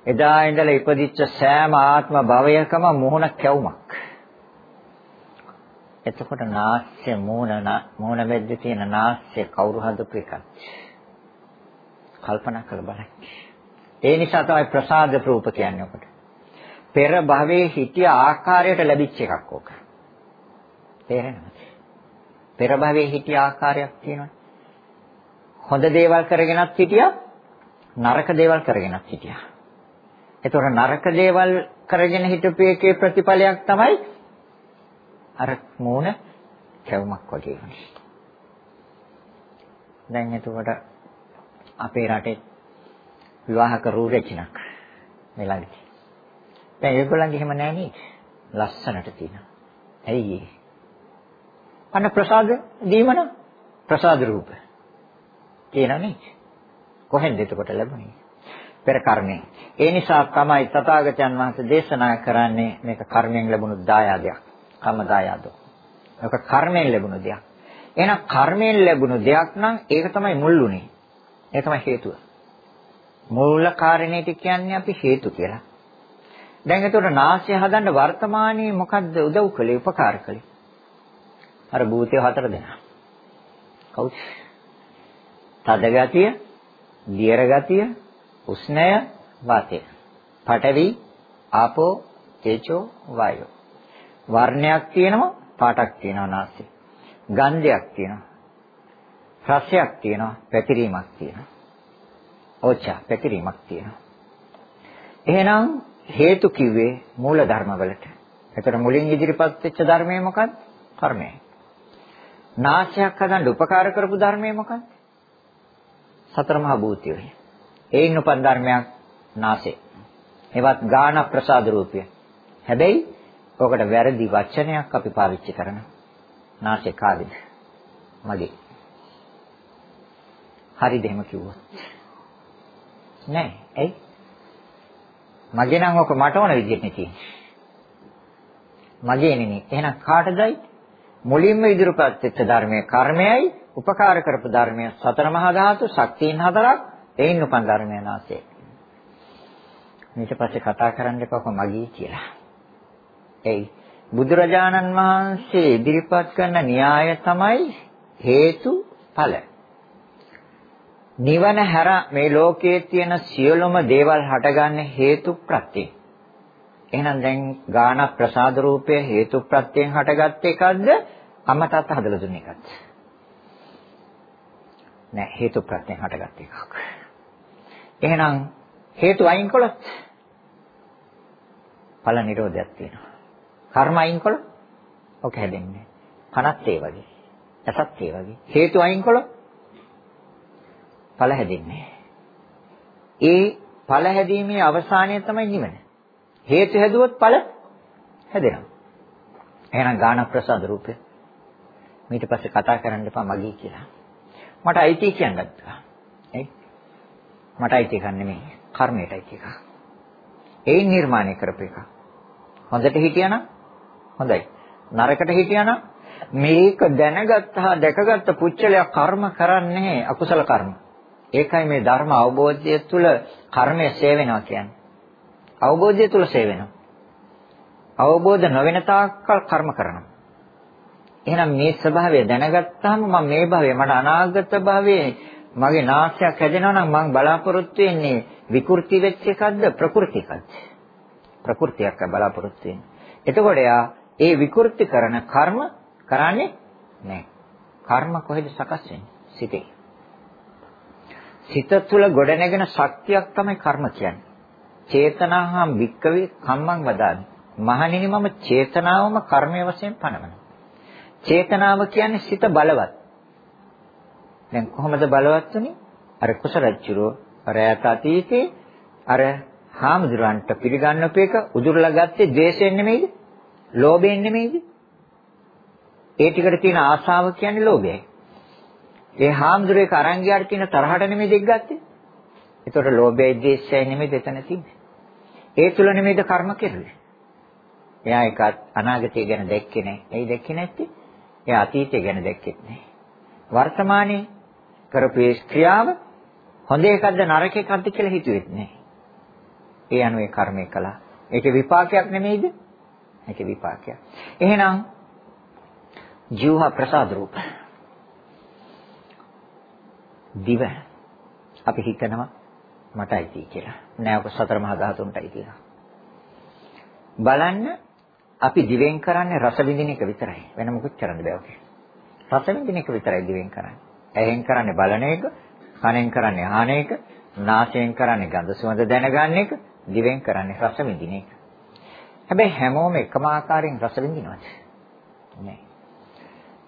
S2: එදා ඉඳලා ඉපදිච්ච සෑම ආත්ම භවයකම මොහොන කැවුමක්. එතකොට නාස්‍ය මූණ මූණ මැද්දේ තියෙන නාස්‍ය කවුරු හදපු එකක්ද? කල්පනා කරලා බලන්න. ඒ නිසා තමයි ප්‍රසාද රූප කියන්නේ ඔකට. පෙර භවයේ හිටිය ආකාරයට ලැබිච්ච එකක් ඕක. තේරෙනවද? පෙර භවයේ හිටිය ආකාරයක් තියෙනවා. හොඳ දේවල් කරගෙනත් හිටියා නරක දේවල් කරගෙනත් හිටියා. ඒතකොට නරක දේවල් කරගෙන හිටපු එකේ ප්‍රතිඵලයක් තමයි අර මූණ කැවුමක් වගේ වුණේ. දැන් එතකොට අපේ රටේ විවාහක රූරචනක් මේ ළඟදී. දැන් ඒගොල්ලන්ගේ එහෙම නැහැ නේද? ලස්සනට තියෙනවා. ඇයි ඒ? අන්න ප්‍රසාද දීමන ප්‍රසාද රූප. තියෙනනේ. කොහෙන්ද එතකොට ලැබුණේ? පෙර කර්මයෙන්. ඒ නිසා තමයි තථාගතයන් වහන්සේ දේශනා කරන්නේ මේක කර්මයෙන් ලැබුණු දායාදයක්. කම්ම දායාදෝ. මේක කර්මයෙන් ලැබුණු දෙයක්. එහෙනම් කර්මයෙන් ලැබුණු දෙයක් නම් ඒක තමයි මුල්ුනේ. ඒ තමයි හේතුව. මූල කාරණේට කියන්නේ අපි හේතු කියලා. දැන් එතකොට නාසය හදන්න වර්තමානයේ මොකද්ද උදව් කළේ උපකාර කළේ? අර භූතය හතර දෙනා. කවුද? තද ගතිය, දියර ගතිය, උෂ්ණය, වාතය. පඨවි, ආපෝ, තේජෝ, වායෝ. වර්ණයක් තියෙනවා, පාටක් තියෙනවා නාසය. ගන්ධයක් තියෙනවා. රසයක් තියෙනවා, පැතිරීමක් තියෙනවා. ඕචා පැතිරීමක් තියෙනවා. එහෙනම් හේතු කිව්වේ මූල ධර්මවලට. එතකොට මුලින් ඉදිරිපත් වෙච්ච ධර්මය මොකක්ද? කර්මයයි. නාශයක් හදන්න උපකාර කරපු ධර්මය මොකක්ද? සතර මහා භූතයයි. ඒයින් උපන් ධර්මයක් නාසය. ඒවත් ගාන ප්‍රසාද රූපය. හැබැයි ඔකට වැරදි වචනයක් අපි පාවිච්චි කරනවා. නාසය කාගේද? මගේ. හරිද එහෙම කිව්වොත්? නෑ. ඇයි? මගේ නම් ඔක මට ඕන විදිහට නේ තියෙන්නේ. මගේ නෙමෙයි. එහෙනම් කාටදයි? මුලින්ම ඉදිරිපත් වෙච්ච ධර්මයේ කර්මයයි උපකාර කරපු ධර්මය සතර මහා ධාතු ශක්තියින් හතරක් එයින් උපන් ධර්මය නාසය. ඊට පස්සේ කතා කරන්න එපා මගී කියලා. එයි බුදුරජාණන් වහන්සේ ඉදිරිපත් කරන න්‍යාය තමයි හේතු ඵල. නිවන හැර මේ ලෝකයේ තියෙන සියලුම දේවල් හටගන්නේ හේතු ප්‍රත්‍යයෙන්. එහෙනම් දැන් ගාන ප්‍රසාද රූපය හේතු ප්‍රත්‍යයෙන් හටගත් එකක්ද අමතත් හදලා දුන්න එකක්ද? නෑ හේතු ප්‍රත්‍යයෙන් හටගත් එකක්. එහෙනම් හේතු අයින් කළොත් ඵල නිරෝධයක් තියෙනවා. කර්ම අයින් කළොත් ඔක හැදෙන්නේ. කනත් ඒ වගේ. ඇසත් ඒ වගේ. හේතු අයින් කළොත් ඵල හැදෙන්නේ. ඒ ඵල හැදීමේ අවසානය තමයි නිවන. හේතු හැදුවොත් ඵල හැදෙනවා. එහෙනම් ගාන ප්‍රසාද රූපය. ඊට පස්සේ කතා කරන්න එපා මගී කියලා. මට අයිති කියන්නත් බෑ. ඇයි? මට අයිති එකක් නෙමෙයි. කර්මයට අයිති එකක්. ඒයින් නිර්මාණය කරපු එකක්. හොඳට හිටියානම් හොඳයි. නරකට හිටියානම් මේක දැනගත්තා දැකගත්ත පුච්චලයක් කර්ම කරන්නේ අකුසල කර්ම. ඒකයි මේ ධර්ම අවබෝධය තුළ කර්මය සේවෙනවා කියන්නේ. අවබෝධය තුළ සේවෙනවා. අවබෝධ නොවන තාක්කල් කර්ම කරනවා. එහෙනම් මේ ස්වභාවය දැනගත්තාම මම මේ භවයේ මට අනාගත භවයේ මගේ නාස්‍යයක් හැදෙනවා නම් මම බලාපොරොත්තු වෙන්නේ විකෘති වෙච්ච එකක්ද ප්‍රකෘති එකක්ද? ප්‍රകൃතියක් බලාපොරොත්තු වෙන්නේ. එතකොට යා ඒ විකෘති කරන කර්ම කරන්නේ නැහැ. කර්ම කොහෙද සකස් වෙන්නේ? සිතේ. සිත තුළ ගොඩනැගෙන ශක්තියක් තමයි කර්ම කියන්නේ. චේතනාහම් වික්කවේ කම්මං වදාමි. මහණෙනි මම චේතනාවම කර්මයේ වශයෙන් පනවනවා. චේතනාව කියන්නේ සිත බලවත්. දැන් කොහොමද බලවත් වෙන්නේ? අර කුසලච්චුරෝ අර ඈත අතීතේ අර හාමුදුරන්ට පිළිගන්නපු එක උදුරලා ගත්තේ ද්වේෂයෙන් නෙමෙයිද? ලෝභයෙන් නෙමෙයිද? ඒ ටිකට තියෙන ආශාව කියන්නේ ලෝභයයි. ඒ හාමුදුරේක අරන් ගියාට තියෙන තරහට නෙමෙයි දෙක් ගත්තේ. ඒතකොට ලෝභයයි ද්වේෂයයි නෙමෙයි දෙතන තින්නේ. ඒ තුල නෙමෙයිද කර්ම කෙරුවේ. එයා ඒක අනාගතය ගැන දැක්කේ නැහැ. ඇයි දැක්කේ නැත්තේ? එයා අතීතය ගැන දැක්කෙත් නැහැ. වර්තමානයේ කරපු ඒ ක්‍රියාව හොඳ එකක්ද නරක එකක්ද කියලා හිතුවෙත් නැහැ. ඒ අනුවේ කර්මය කළා. ඒකේ විපාකයක් නෙමෙයිද? ඒකේ විපාකයක්. එහෙනම් ජීව ප්‍රසාද රූප. දිව අපි හිතනවා මටයි තී කියලා. නෑ ඔක සතර මහා ධාතුන්ටයි කියලා. බලන්න අපි දිවෙන් කරන්නේ රස විඳින එක විතරයි. වෙන මොකුත් කරන්න බෑ ඔකේ. රස විඳින එක විතරයි දිවෙන් කරන්නේ. ඇහෙන් කරන්නේ බලන එක, කනෙන් කරන්නේ අහන එක, නාසයෙන් කරන්නේ ගඳ සුවඳ දැනගන්න එක, දිවෙන් කරන්නේ රස විඳින එක. හැබැයි හැමෝම එකම ආකාරයෙන් රස විඳිනවද? නෑ.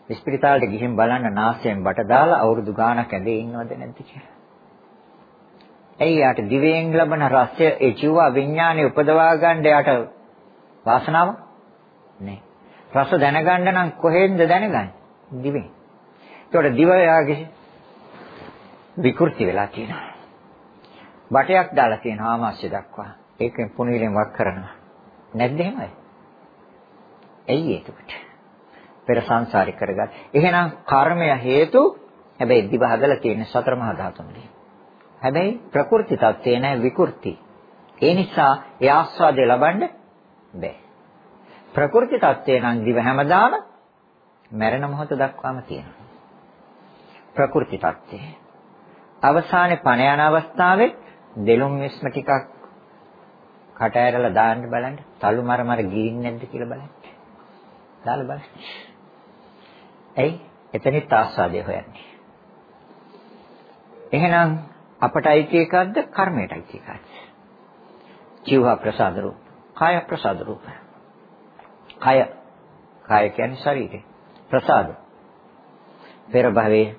S2: ඉස්පිරිතාලෙට ගිහින් බලන්න නාසයෙන් බට දාලා අවුරුදු ගාණක් ඇඳේ ඉන්නවද නැද්ද කියලා. ඇයි යාට දිවෙන් ලබන රසය ඒ ජීව විඥානේ උපදවා ගන්න යාට වාසනාව නෑ. රස දැනගන්න නම් කොහෙන්ද දැනගන්නේ? දිවෙන්. ඒකට දිව යාගේ විකෘති වෙලා තියෙනවා. බටයක් දාලා තියෙනවා ආමාශය දක්වා. ඒකෙන් පුණිරෙන් වක් කරනවා. නැද්ද එහෙමයි? ඇයි ඒකට? පෙර සංසාරේ කරගත්. එහෙනම් කර්මය හේතු හැබැයි දිවහදලා තියෙන සතර මහා ධාතුන්ගේ. හැබැයි ප්‍රකෘති தත්ත්වේ නැහැ විකෘති. ඒ නිසා ඒ ආස්වාදය ලබන්න බෑ. ප්‍රකෘති தත්ත්වේ නම් දිව හැමදාම මැරෙන මොහොත දක්වාම තියෙනවා. ප්‍රකෘති தත්ත්වේ. අවසානයේ පණ යන අවස්ථාවේ දෙලොම් විශ්ම ටිකක් කට ඇරලා දාන්න බලන්න. තලු මර මර ගිරින්නේ නැද්ද කියලා බලන්න. දාලා බලන්න. එයි එතනිත් ආස්වාදය හොයන්නේ. එහෙනම් අපට අයිති එකක්ද කර්මයට අයිති එකක්ද? ජීව ප්‍රසාද රූප, කාය ප්‍රසාද රූප. කය කාය කියන්නේ ශරීරය. ප්‍රසාද. පෙර භවයේ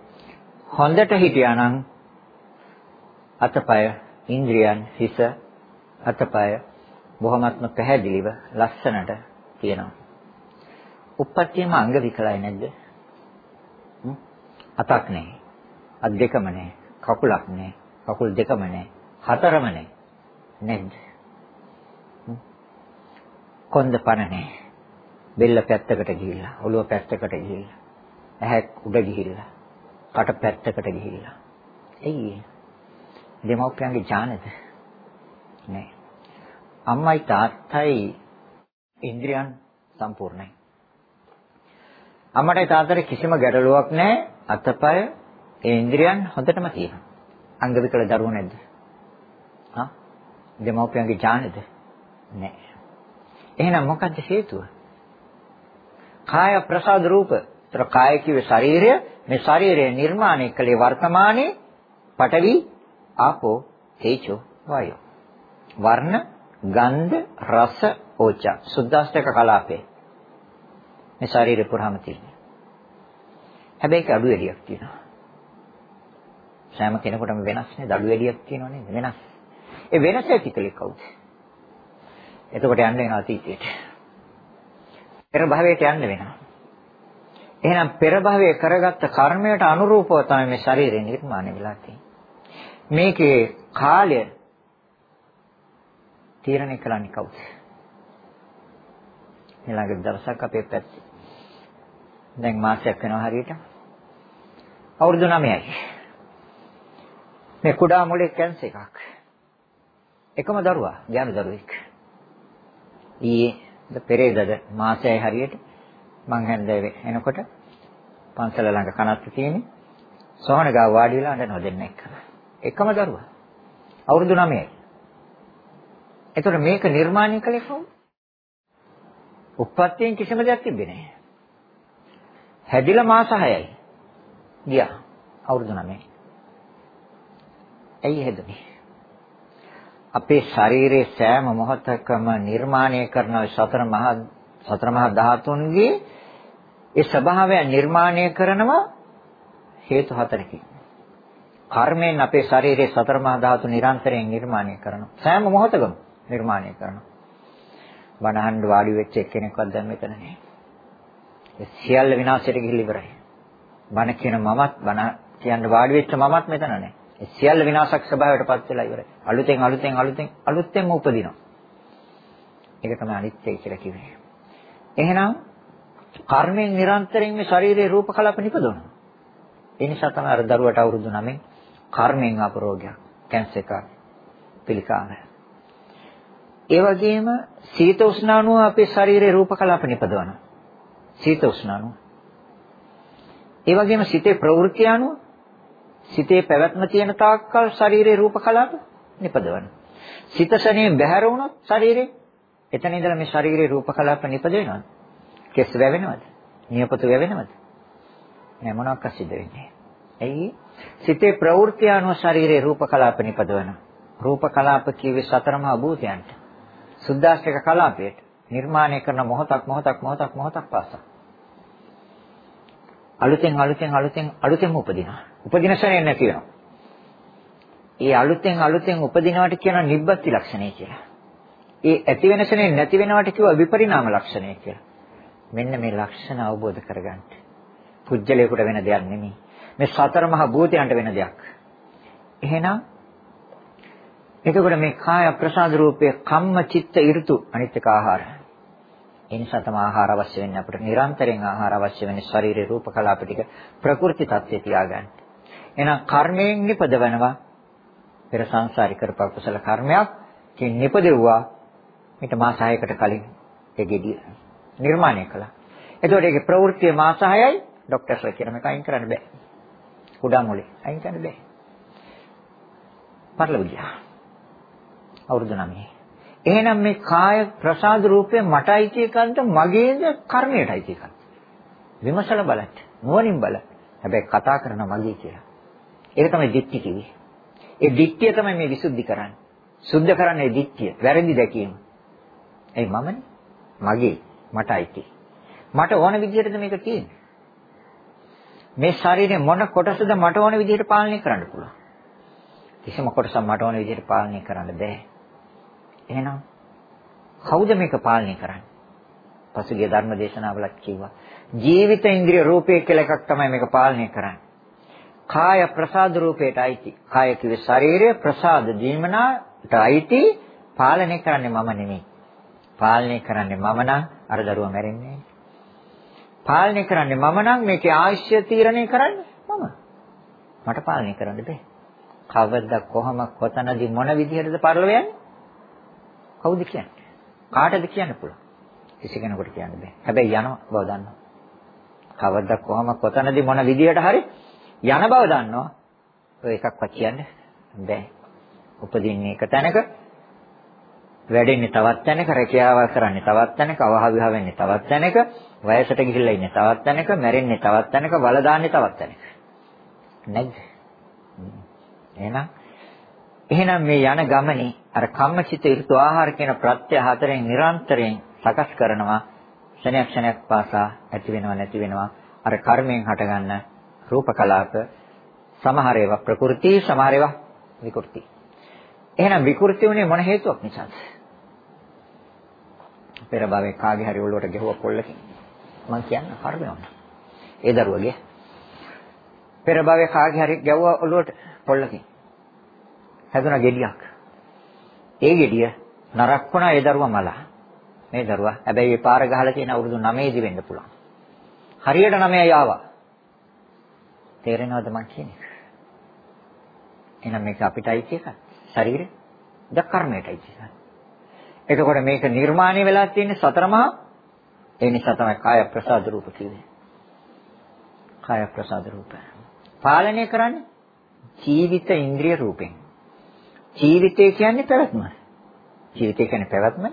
S2: හොඳට හිටියානම් අතපය ඉන්ද්‍රියන් හිස අතපය බොහොමත්ම පැහැදිලිව ලස්සනට තියෙනවා. උප්පත්තියම අංග විකලයි නැද්ද? අතක් නැහැ. අත් දෙකම නැහැ. කකුලක් නැහැ. කකුල් දෙකම නැහැ. හතරම නැහැ. නැද්ද? කොන්ද පණ නැහැ. බෙල්ල පැත්තකට ගිහිල්ලා, ඔළුව පැත්තකට ගිහිල්ලා, ඇහැ උඩ ගිහිල්ලා, කට පැත්තකට ගිහිල්ලා. එයි දෙමව්පියන්ගේ ඥානද? නෑ. අම්මයි තාත්තයි ඉන්ද්‍රියන් සම්පූර්ණයි. අම්මටයි තාත්තට කිසිම ගැටලුවක් නැහැ. අතපය ඒ ඉන්ද්‍රියන් හොඳටම තියෙනවා. අංග විකල දරුවෝ නැද්ද? හා? දෙමව්පියන්ගේ ඥානෙද? නැහැ. එහෙනම් මොකද්ද හේතුව? කාය ප්‍රසාද රූප. ତර කාය කිව්වේ ශරීරය. මේ ශරීරය නිර්මාණය කළේ වර්තමානයේ පඨවි, ආපෝ, තේජෝ, වායෝ. වර්ණ, ගන්ධ, රස, ඕජා. සුද්දාස්තක කලාපේ. මේ ශරීරය පුරාම තියෙනවා. හැබැයි ඒක අඩු එළියක් තියෙනවා. සෑම කෙනෙකුටම වෙනස් නේද? අඩු එළියක් තියෙනවා නේද? වෙනස්. ඒ වෙනස ඇති කලේ කවුද? එතකොට යන්න වෙනවා අතීතයට. පෙර භවයට යන්න වෙනවා. එහෙනම් පෙර භවයේ කරගත්ත කර්මයට අනුරූපව තමයි මේ ශරීරය නිර්මාණය වෙලා තියෙන්නේ. මේකේ කාලය තීරණය කරන්නේ කවුද? ඊළඟ දවසක් අපේ පැත්තේ දැන් මාසයක් වෙනවා හරියට. අවුරුදු 9යි. මේ කුඩා මොලේ කැන්සර් එකක්. එකම දරුවා, ඥාන දරුවෙක්. ඊයේ පෙරේදද මාසයයි හරියට මං හැන්දෑවේ එනකොට පන්සල ළඟ කනස්ස තියෙන්නේ. සෝහන ගාව වාඩි වෙලා අඬනවා දෙන්න එක්කම. එකම දරුවා. අවුරුදු 9යි. එතකොට මේක නිර්මාණය කළේ කවුද? උප්පත්තියෙන් කිසිම දෙයක් තිබෙන්නේ නැහැ. හැදිලා මාස 6යි. ගියා. අවුරුදු 9යි. ඇයි හැදුනේ? අපේ ශරීරයේ සෑම මොහොතකම නිර්මාණය කරන සතර මහා සතර මහා ධාතුන්ගේ ඒ ස්වභාවය නිර්මාණය කරනවා හේතු හතරකින්. කර්මයෙන් අපේ ශරීරයේ සතර මහා ධාතු නිරන්තරයෙන් නිර්මාණය කරනවා. සෑම මොහොතකම නිර්මාණය කරනවා. බණහන් වාඩි වෙච්ච එක්කෙනෙක්වත් දැන් මෙතන නැහැ. ඒ සියල්ල විනාශයට ගිහිල්ලා ඉවරයි. බණ කියන මමත් බණ කියන්න වාඩි වෙච්ච මමත් මෙතන නැහැ. ඒ සියල්ල විනාශක ස්වභාවයටපත් වෙලා ඉවරයි. අලුතෙන් අලුතෙන් අලුතෙන් අලුතෙන්ම උපදිනවා. ඒක තමයි අනිත්‍යය කියලා කිව්වේ. එහෙනම් කර්මයෙන් නිරන්තරයෙන් මේ ශරීරයේ රූප කලාප නිපදවනවා. ඒ නිසා තමයි අර දරුවට අවුරුදු 9 කර්මයෙන් ආපු රෝගයක් කැන්සර් එක පිළිකාරය. ඒ වගේම සීත උෂ්ණ අණුව අපේ ශරීරයේ රූප කලාප නිපදවනවා. සීත උෂ්ණ අණුව. ඒ වගේම සිතේ ප්‍රවෘත්ති අණුව සිතේ පැවැත්ම තියෙන තාක්කල් ශරීරයේ රූප කලාප නිපදවනවා. සිත ශනේ බැහැර වුණොත් ශරීරේ එතන ඉඳලා මේ ශරීරයේ රූප කලාප නිපද වෙනවද? කෙස් වැවෙනවද? නියපොතු වැවෙනවද? නෑ මොනවාක් සිද්ධ වෙන්නේ. ඇයි? සිතේ ප්‍රවෘත්ති අනුව ශරීරයේ රූප කලාප නිපදවනවා. රූප කලාප කියවේ සතර මහා භූතයන්ට. සුද්දාෂ්ටක කලාපයට නිර්මාණය කරන මොහොතක් මොහොතක් මොහොතක් මොහොතක් පාසා. අලුතෙන් අලුතෙන් අලුතෙන් අලුතෙන්ම උපදිනවා. උපදින ශරණය නැති වෙනවා. ඒ අලුතෙන් අලුතෙන් උපදිනවට කියන නිබ්බති ලක්ෂණය කියලා. ඒ ඇති වෙන ශරණය නැති වෙනවට කියව විපරිණාම ලක්ෂණය කියලා. මෙන්න මේ ලක්ෂණ අවබෝධ කරගන්න. පුජ්‍යලයකට වෙන දෙයක් නෙමෙයි. මේ සතර මහා භූතයන්ට වෙන දෙයක්. එහෙනම් එතකොට මේ කාය ප්‍රසාද රූපයේ කම්ම චිත්ත ඍතු අනිත් එක ආහාර. ඒ නිසා තමයි ආහාර අවශ්‍ය වෙන්නේ අපිට නිරන්තරයෙන් ආහාර අවශ්‍ය වෙන්නේ ශරීරේ රූප කලාප ටික ප්‍රකෘති தත්ත්වයේ තියාගන්න. එහෙනම් කර්මයෙන් නිපදවනවා පෙර සංසාරික කරපු කුසල කර්මයක් කින් නිපදෙව්වා ඊට මාස 6කට කලින් ඒ ගෙඩිය නිර්මාණය කළා. එතකොට ඒකේ ප්‍රවෘත්තිය මාස 6යි ડોක්ටර්ස්ලා කියන මේක අයින් කරන්න බෑ. කුඩා මොලේ අයින් කරන්න බෑ. පරලොව ගියා. අවුරුදු 9. එහෙනම් මේ කාය ප්‍රසාද රූපය මටයි කියකන්ට මගේද කර්මයටයි කියකන්ට. විමසලා බලන්න. නුවණින් බලන්න. හැබැයි කතා කරන මගේ කියලා. ඒක තමයි දික්ටි කිව්වේ. ඒ දික්තිය තමයි මේ විසුද්ධි කරන්නේ. සුද්ධ කරන්නේ දික්තිය. වැරදි දැකීම. ඒ මමනේ. මගේ. මටයි tie. මට ඕන විදිහටද මේක තියෙන්නේ. මේ ශරීරේ මොන කොටසද මට ඕන විදිහට පාලනය කරන්න පුළුවන්. කිසිම කොටසක් මට ඕන විදිහට පාලනය කරන්න බෑ. එහෙනම් කවුද මේක පාලනය කරන්නේ? පසුගිය ධර්ම දේශනාවලත් කිව්වා. ජීවිත ඉන්ද්‍රිය රූපය කියලා එකක් තමයි මේක පාලනය කරන්නේ. කාය ප්‍රසාද රූපයට අයිති. කාය කිව්වේ ශරීරය ප්‍රසාද දීමනාට අයිති පාලනය කරන්නේ මම නෙමෙයි. පාලනය කරන්නේ මම නම් අර දරුවා මැරෙන්නේ පාලනය කරන්නේ මම නම් මේකේ ආයශ්‍ය තීරණය කරන්නේ මම. මට පාලනය කරන්න බෑ. කවද කොහම කොතනදී මොන විදිහටද පරලව යන්නේ? කවුද කියන්නේ? කාටද කියන්න පුළුවන්? කිසි කෙනෙකුට කියන්න බෑ. හැබැයි යන බව දන්නවා. කවද කොහම කොතනදී මොන විදිහට හරි යන බව දන්නවා. ඔය එකක්වත් කියන්න බෑ. උපදින්නේ එක තැනක වැඩෙන්නේ තවත් තැනක රැකියාව කරන්නේ තවත් තැනක අවහවිහ වෙන්නේ තවත් තැනක වයසට ගිහිල්ලා ඉන්නේ තවත් තැනක මැරෙන්නේ තවත් තැනක වල දාන්නේ තවත් තැනක නැද්ද එහෙනම් එහෙනම් මේ යන ගමනේ අර කම්මචිත ඍතු ආහාර කියන ප්‍රත්‍ය හතරෙන් නිරන්තරයෙන් සකස් කරනවා ක්ෂණයක් ක්ෂණයක් පාසා ඇති වෙනව නැති වෙනවා අර කර්මයෙන් හටගන්න රූප කලාප සමහර ඒවා ප්‍රകൃති සමහර ඒවා විකෘති එහෙනම් විකෘති වුණේ මොන හේතුවක් නිසාද පෙර භවයේ කාගේ හරි ඔළුවට ගැහුවා පොල්ලකින්. මං කියන්න කර්මය වුණා. ඒ දරුවගේ. පෙර භවයේ කාගේ හරි ගැහුවා ඔළුවට පොල්ලකින්. හැදුනා ගෙඩියක්. ඒ ගෙඩිය නරක් වුණා ඒ දරුවා මලා. මේ දරුවා හැබැයි ඒ පාර ගහලා තියෙන අවුරුදු 9 දී වෙන්න පුළුවන්. හරියට 9යි ආවා. තේරෙනවද මං කියන්නේ? එහෙනම් මේක අපිටයි කියක. ශරීරය. ද කර්මයටයි කියක. එතකොට මේක නිර්මාණය වෙලා තියෙන්නේ සතර මහා ඒ නිසා තමයි කාය ප්‍රසාද රූප කියන්නේ. කාය ප්‍රසාද රූප. පාලනය කරන්නේ ජීවිත ඉන්ද්‍රිය රූපෙන්. ජීවිතය කියන්නේ පැවැත්ම. ජීවිතය කියන්නේ පැවැත්මනේ.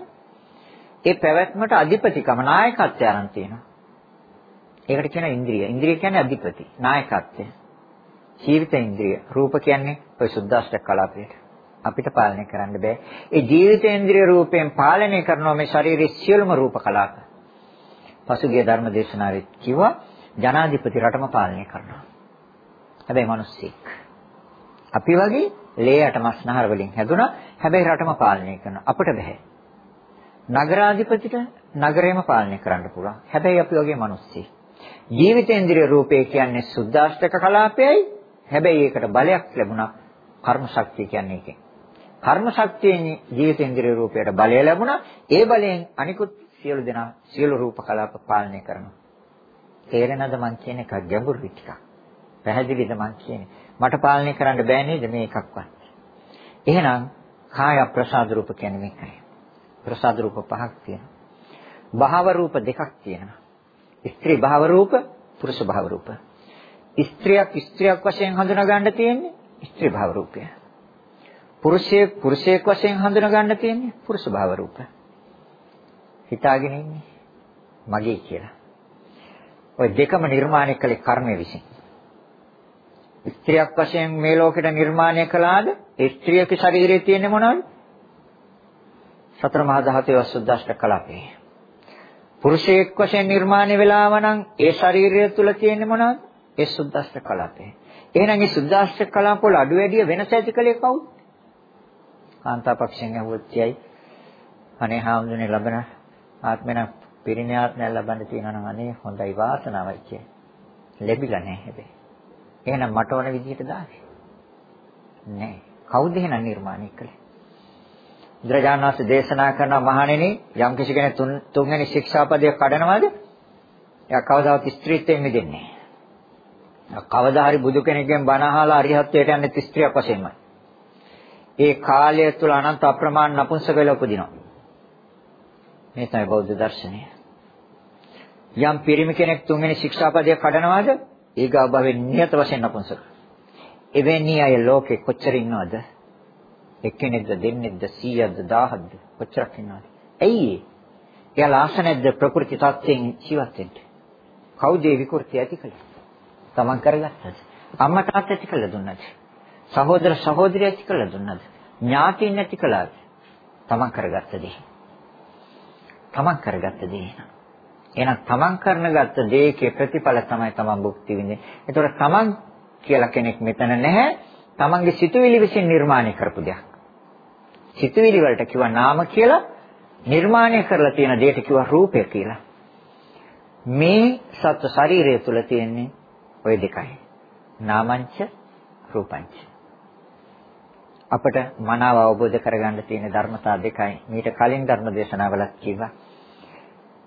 S2: ඒ පැවැත්මට අධිපතිකම නායකත්වය අරන් තියෙනවා. ඒකට කියන ඉන්ද්‍රිය. ඉන්ද්‍රිය කියන්නේ අධිපති, නායකත්වය. ජීවිත ඉන්ද්‍රිය. රූප කියන්නේ ඔය සුද්දාෂ්ටක කලාපයට. අපිට පාලනය කරන්න බෑ. ඒ ජීවිතේන්ද්‍රිය රූපයෙන් පාලනය කරනවා මේ ශරීරයේ සියලුම රූප කලාප. පසුගිය ධර්ම දේශනාවේ කිව්වා ජනාධිපති රටම පාලනය කරනවා. හැබැයි මිනිස්සෙක්. අපි වගේ ලේයට මස්නහර වලින් හැදුනා. හැබැයි රටම පාලනය කරනවා. අපිට බෑ. නගරාධිපතිට නගරයම පාලනය කරන්න පුළුවන්. හැබැයි අපි වගේ මිනිස්සෙක්. ජීවිතේන්ද්‍රිය රූපේ කියන්නේ සුද්දාෂ්ටක කලාපයයි. හැබැයි ඒකට බලයක් ලැබුණා කර්ම ශක්තිය කියන්නේ ඒකෙන්. කර්ම ශක්තියෙන් ජීවිතේන්ද්‍රිය රූපයට බලය ලැබුණා. ඒ බලයෙන් අනිකුත් සියලු දෙනා සියලු රූප කලාප පාලනය කරනවා. තේරෙනවද මං කියන එක ගැඹුරුයි ටිකක්. පැහැදිලිද මං කියන්නේ? මට පාලනය කරන්න බෑ නේද මේ එකක්වත්. එහෙනම් කාය ප්‍රසාද රූප කියන්නේ මේකයි. ප්‍රසාද රූප පහක් තියෙනවා. භාව රූප දෙකක් තියෙනවා. ස්ත්‍රී භාව රූප, පුරුෂ භාව රූප. ස්ත්‍රියක් ස්ත්‍රියක් වශයෙන් හඳුනා ගන්න තියෙන්නේ ස්ත්‍රී භාව රූපය. පුරුෂයෙක් පුරුෂයෙක් වශයෙන් හඳුනා ගන්න තියෙන්නේ පුරුෂ භාව රූප. හිතාගෙන ඉන්නේ මගේ කියලා. ওই දෙකම නිර්මාණය කළේ කර්මය විසින්. ස්ත්‍රියක් වශයෙන් මේ ලෝකෙට නිර්මාණය කළාද? ඒ ස්ත්‍රියගේ ශරීරයේ තියෙන්නේ මොනවද? සතර මහා ධාතුවේ වසුද්දාෂ්ට කලාපේ. පුරුෂයෙක් වශයෙන් නිර්මාණය වෙලාම නම් ඒ ශරීරය තුල තියෙන්නේ මොනවද? ඒ සුද්දාෂ්ට කලාපේ. එහෙනම් මේ සුද්දාෂ්ට කලාප වල අඩු වැඩි වෙනස ඇති කලේ කවුද? කාන්තාපක්ෂයෙන් ඇහුවොත් කියයි අනේ හාමුදුරනේ ලබන ආත්මෙන පිරිණි ආත්මය ලබන්න තියෙනවා නම් අනේ හොඳයි වාසනාවයි කිය. ලැබිලා නැහැ හැබැයි. එහෙනම් මට ඕන විදිහට දාන්නේ. නෑ. කවුද එහෙනම් නිර්මාණය කළේ? බුදුරජාණන් වහන්සේ දේශනා කරන මහණෙනි යම් කිසි කෙනෙක් තුන්වෙනි ශික්ෂාපදය කඩනවාද? එයා කවදාවත් ස්ත්‍රීත්වයෙන් මිදෙන්නේ නැහැ. කවදා හරි බුදු කෙනෙක්ගෙන් බණ අහලා අරිහත්ත්වයට යන්නේ ස්ත්‍රියක් වශයෙන්මයි. ඒ කාලය තුල අනන්ත අප්‍රමාණ නපුංසක වෙලා උපදිනවා. මේ තමයි බෞද්ධ දර්ශනය. යම් පිරිමි කෙනෙක් තුන්වෙනි ශික්ෂාපදය කඩනවාද? ඊගා භවෙන් නියත වශයෙන් නපුංසක. එවැනි අය ලෝකේ කොච්චර ඉන්නවද? එක්කෙනෙක්ද දෙන්නෙක්ද 100ක්ද 1000ක්ද කොච්චරක් ඉන්නවද? ඇයි ඒ? එයා ලාසනෙද්ද ප්‍රകൃති tattයෙන් ජීවත් වෙන්න. කවුද ඒ විකෘති ඇති කළේ? Taman කරගත්තද? අම්මා තාත්තා ඇති කළ දුන්නද? සහෝදර සහෝදරිය ඇති කළා දුන්නද? ඥාතීන් ඇති කළාද? තමන් කරගත්ත දේ. තමන් කරගත්ත දේ. එහෙනම් තමන් කරනගත්ත දේකේ ප්‍රතිඵල තමයි තමන් භුක්ති විඳින්නේ. ඒතකොට තමන් කියලා කෙනෙක් මෙතන නැහැ. තමන්ගේ සිතුවිලි විසින් නිර්මාණය කරපු දෙයක්. සිතුවිලි වලට කිව්වා නාම කියලා නිර්මාණය කරලා තියෙන දෙයට කිව්වා රූපය කියලා. මේ සත්ව ශරීරය තුල තියෙන්නේ ওই දෙකයි. නාමංච රූපංච. අපට මනාව අවබෝධ කරගන්න තියෙන ධර්මතා දෙකයි. මීට කලින් ධර්ම දේශනාවලත් කිව්වා.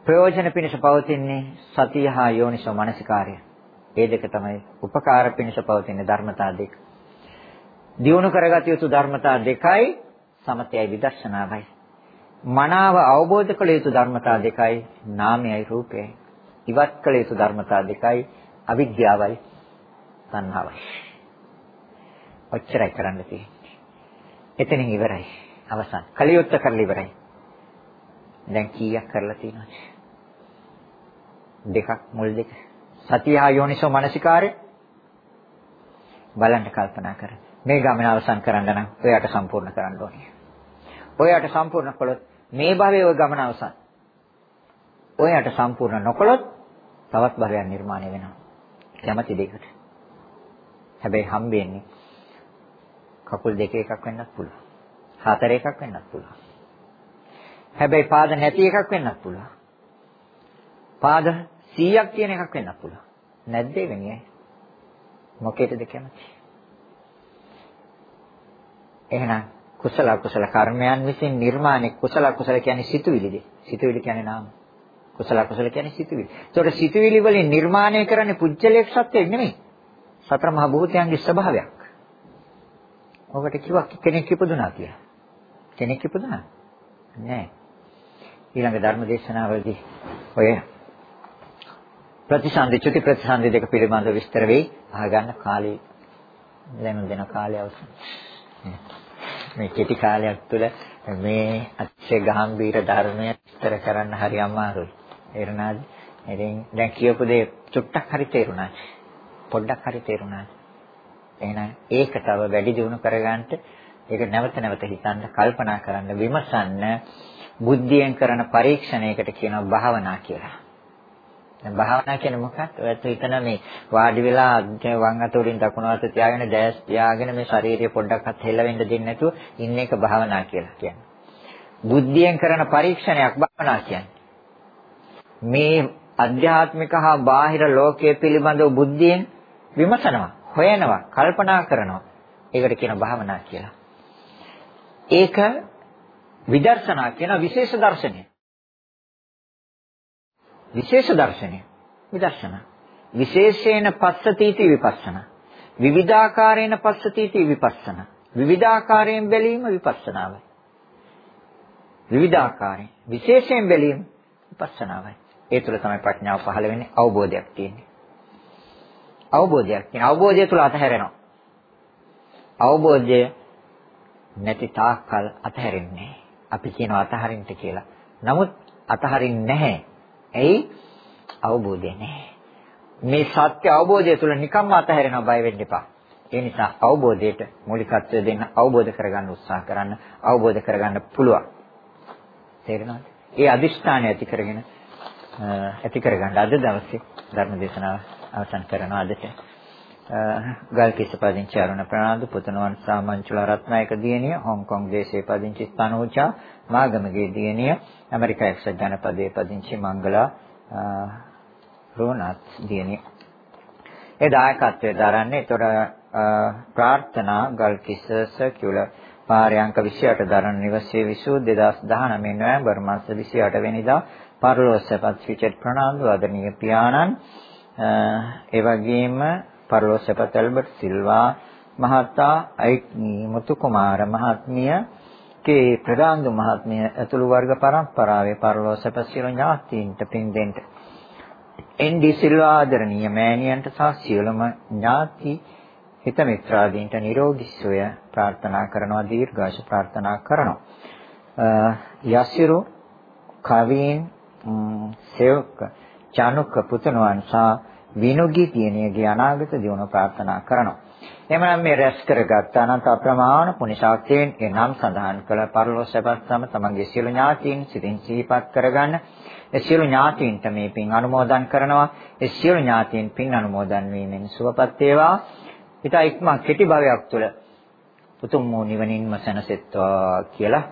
S2: ප්‍රයෝජන පිණිස පවතින්නේ සතිය හා යෝනිසෝ මනසිකාර්ය. ඒ දෙක තමයි උපකාර පිණිස පවතින ධර්මතා දෙක. දියුණු කරගත යුතු ධර්මතා දෙකයි සමතයයි විදර්ශනාවයි. මනාව අවබෝධ කළ යුතු ධර්මතා දෙකයි නාමයයි රූපයයි. ඉවත් කළ යුතු ධර්මතා දෙකයි අවිද්‍යාවයි තණ්හාවයි. ඔච්චරයි කරන්න තියෙන්නේ. එතනින් ඉවරයි. අවසන්. කලියොත්ත කරලා ඉවරයි. දැන් කීයක් කරලා තියෙනවද? දෙකක් මුල් දෙක. සතිය ආයෝනිසෝ මනසිකාරය බලන්න කල්පනා කර. මේ ගමන අවසන් කරන්න නම් ඔයාට සම්පූර්ණ කරන්න ඕනේ. ඔයාට සම්පූර්ණ කළොත් මේ භවයේ ඔය ගමන අවසන්. ඔයාට සම්පූර්ණ නොකළොත් තවත් භවයක් නිර්මාණය වෙනවා. කැමැති දෙයකට. හැබැයි හම්බෙන්නේ කකුල් දෙක එකක් වෙන්නත් පුළුවන්. හතර එකක් වෙන්නත් පුළුවන්. හැබැයි පාද නැති එකක් වෙන්නත් පුළුවන්. පාද 100ක් තියෙන එකක් වෙන්නත් පුළුවන්. නැද්ද වෙන්නේ? මොකේද කැමති? එහෙනම් කුසල කුසල කර්මයන් විසින් නිර්මාණය කුසල කුසල කියන්නේ සිතුවිලිද? සිතුවිලි කියන්නේ නාම. කුසල කුසල කියන්නේ සිතුවිලි. ඒතකොට සිතුවිලි වලින් නිර්මාණය කරන්නේ පුජ්‍යලයක් සත්‍යයක් නෙමෙයි. සතර මහා භූතයන්ගේ ස්වභාවයක්. ඔබට කිව්වා කෙනෙක් ඉපදුනා කියලා. කෙනෙක් ඉපදුනා? නෑ. ඊළඟ ධර්ම දේශනාවලදී ඔය ප්‍රතිසන්දි චුති ප්‍රතිසන්දි දෙක පිළිබඳව විස්තර වෙයි. අහගන්න කාලේ දැන් දෙන කාලය අවසන්. මේ කෙටි කාලයක් තුළ මේ අත්‍ය ගාම්භීර ධර්මය විස්තර කරන්න හරි අමාරුයි. එරණාද? ඉතින් දැන් කියපු දේ චුට්ටක් හරි තේරුණා. පොඩ්ඩක් හරි තේරුණා. එහෙනම් ඒක තව වැඩි දියුණු කරගන්න ඒක නැවත නැවත හිතන්න කල්පනා කරන්න විමසන්න බුද්ධියෙන් කරන පරීක්ෂණයකට කියනවා භාවනා කියලා. දැන් භාවනා කියන්නේ මොකක්ද? ඔයත් හිතන මේ වාඩි වෙලා වම් අත උඩින් දකුණු අත තියාගෙන දැස් තියාගෙන මේ ශරීරය පොඩ්ඩක්වත් හෙල්ලවෙන්න දෙන්නේ නැතුව ඉන්න එක භාවනා කියලා කියන්නේ. බුද්ධියෙන් කරන පරීක්ෂණයක් භාවනා කියන්නේ. මේ අධ්‍යාත්මික හා බාහිර ලෝකයේ පිළිබඳව බුද්ධියෙන් විමසනවා, හොයනවා, කල්පනා කරනවා. ඒකට කියන භාවනා කියලා. ඒක විදර්ශනා කියන විශේෂ දර්ශනය. විශේෂ දර්ශනය. විදර්ශනා. විශේෂයෙන් පස්සතිති විපස්සනා. විවිධාකාරයෙන් පස්සතිති විපස්සනා. විවිධාකාරයෙන් බැලීම විපස්සනාවයි. විවිධාකාරයෙන් විශේෂයෙන් බැලීම විපස්සනාවයි. ඒ තුළ තමයි ප්‍රඥාව පහළ වෙන්නේ අවබෝධයක් තියෙන්නේ. අවබෝධයක් තියෙන අවබෝධය තුළ අතහැරෙනවා. අවබෝධය නැති තාක්කල් අතහැරෙන්නේ අපි කියනවා අතහරින්න කියලා. නමුත් අතහරින්නේ නැහැ. ඇයි? අවබෝධය නැහැ. මේ සත්‍ය අවබෝධය තුළ නිකම්ම අතහැරෙනවා බය වෙන්න එපා. ඒ නිසා අවබෝධයට මූලිකත්වය දෙන්න අවබෝධ කරගන්න උත්සාහ කරන්න අවබෝධ කරගන්න පුළුවන්. තේරෙනවද? ඒ අදිෂ්ඨානය ඇති කරගෙන ඇති කරගන්න අද දවසේ ධර්ම දේශනාව අවසන් කරනවා අදට. ගල්කිස්ස පදිංචි අරුණ ප්‍රනාන්දු පුතණවන් සාමංචුල රත්නායක දියණිය හොංකොං දේශයේ පදිංචි ස්තනෝචා මාගමගේ දියණිය ඇමරිකා එක්සත් ජනපදයේ පදිංචි මංගලා රෝනත් දියණිය. ඒ දායකත්වයේ දරන්නේ ඒතොර ප්‍රාර්ථනා ගල්කිස්ස සර්කියුලර් පාරයන්ක 28 දරන නිවසේ විසූ 2019 නොවැම්බර් මාස 28 වෙනිදා පරලෝසපත් රිචඩ් ප්‍රනාන්දු ආදරණීය පියාණන් ඒ වගේම පරලෝසපත ඇල්බර්ට් සිල්වා මහතා අයිත්නි මුතු කුමාර මහත්මිය කේ ප්‍රදාන්දු මහත්මිය ඇතුළු වර්ග පරම්පරාවේ පරලෝසප සියලු ඥාතීන්ට පින් දෙන්න. එන්.ඩී. සිල්වා ආදරණීය මෑණියන්ට සහ සියලුම ඥාති හිත මිත්‍රාදීන්ට නිරෝගී සුවය ප්‍රාර්ථනා කරනවා දීර්ඝාෂ ප්‍රාර්ථනා කරනවා. යසිරු කවීන් සේවක චානුක පුතණවන් සහ විනුගී කියනියගේ අනාගත දියුණුව ප්‍රාර්ථනා කරනවා. එhmenan මේ රැස් කරගත් අනන්ත අප්‍රමාණ පුණ්‍ය ශක්තියෙන් ඒ නම් සඳහන් කළ පරලෝසපත් සම තමන්ගේ සියලු ඥාතීන් සිතින් සිහිපත් කරගන්න. ඒ සියලු ඥාතීන්ට මේ පින් අනුමෝදන් කරනවා. ඒ සියලු ඥාතීන් පින් අනුමෝදන් වීමෙන් සුවපත් වේවා. ඊට ඉක්ම කෙටි භවයක් තුළ උතුම් වූ නිවනින්ම සැනසෙත්වා කියලා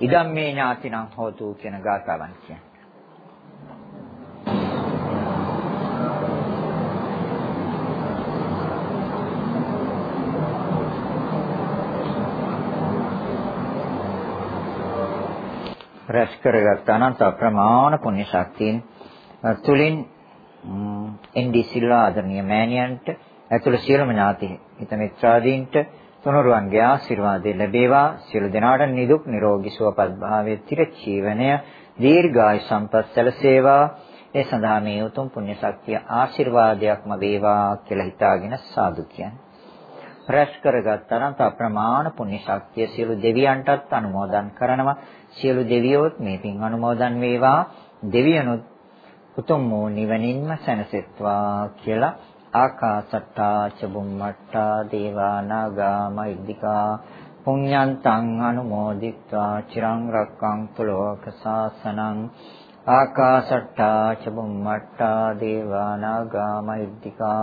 S2: ඉදම් මේ ඥාතිනම් හෝතු කියන ගාථාවන් කියන්නේ රැස් කරගත් අනන්ත අප්‍රමාණ පුණ්‍ය ශක්තියෙන් තුලින් එන්ඩි සිල්වා ආදරණීය මෑණියන්ට ඇතුළු සියලුම ඥාති හිත මිත්‍රාදීන්ට තුනුරුවන්ගේ ආශිර්වාදය ලැබේවා සියලු දෙනාට නිදුක් නිරෝගී සුවපත් භාවයේ තිරචීවනය දීර්ඝායු සම්පත් සැලසේවා ඒ සඳහා මේ උතුම් පුණ්‍ය ශක්තිය ආශිර්වාදයක්ම වේවා කියලා හිතාගෙන සාදු කියන්නේ. රැස් කරගත්තා නම් අප්‍රමාණ පුණ්‍ය ශක්තිය සියලු දෙවියන්ටත් අනුමෝදන් කරනවා. සියලු දෙවියොත් මේ පින් අනුමෝදන් වේවා. දෙවියනුත් උතුම් වූ නිවනින්ම සැනසෙත්වා කියලා ආකාසට්ටා චබුම්මට්ටා දේවානාගා මෛද්దికා පුඤ්ඤන්තං අනුමෝදිත්වා චිරං රක්ඛන්තු ලෝක සාසනං ආකාසට්ටා චබුම්මට්ටා දේවානාගා මෛද්దికා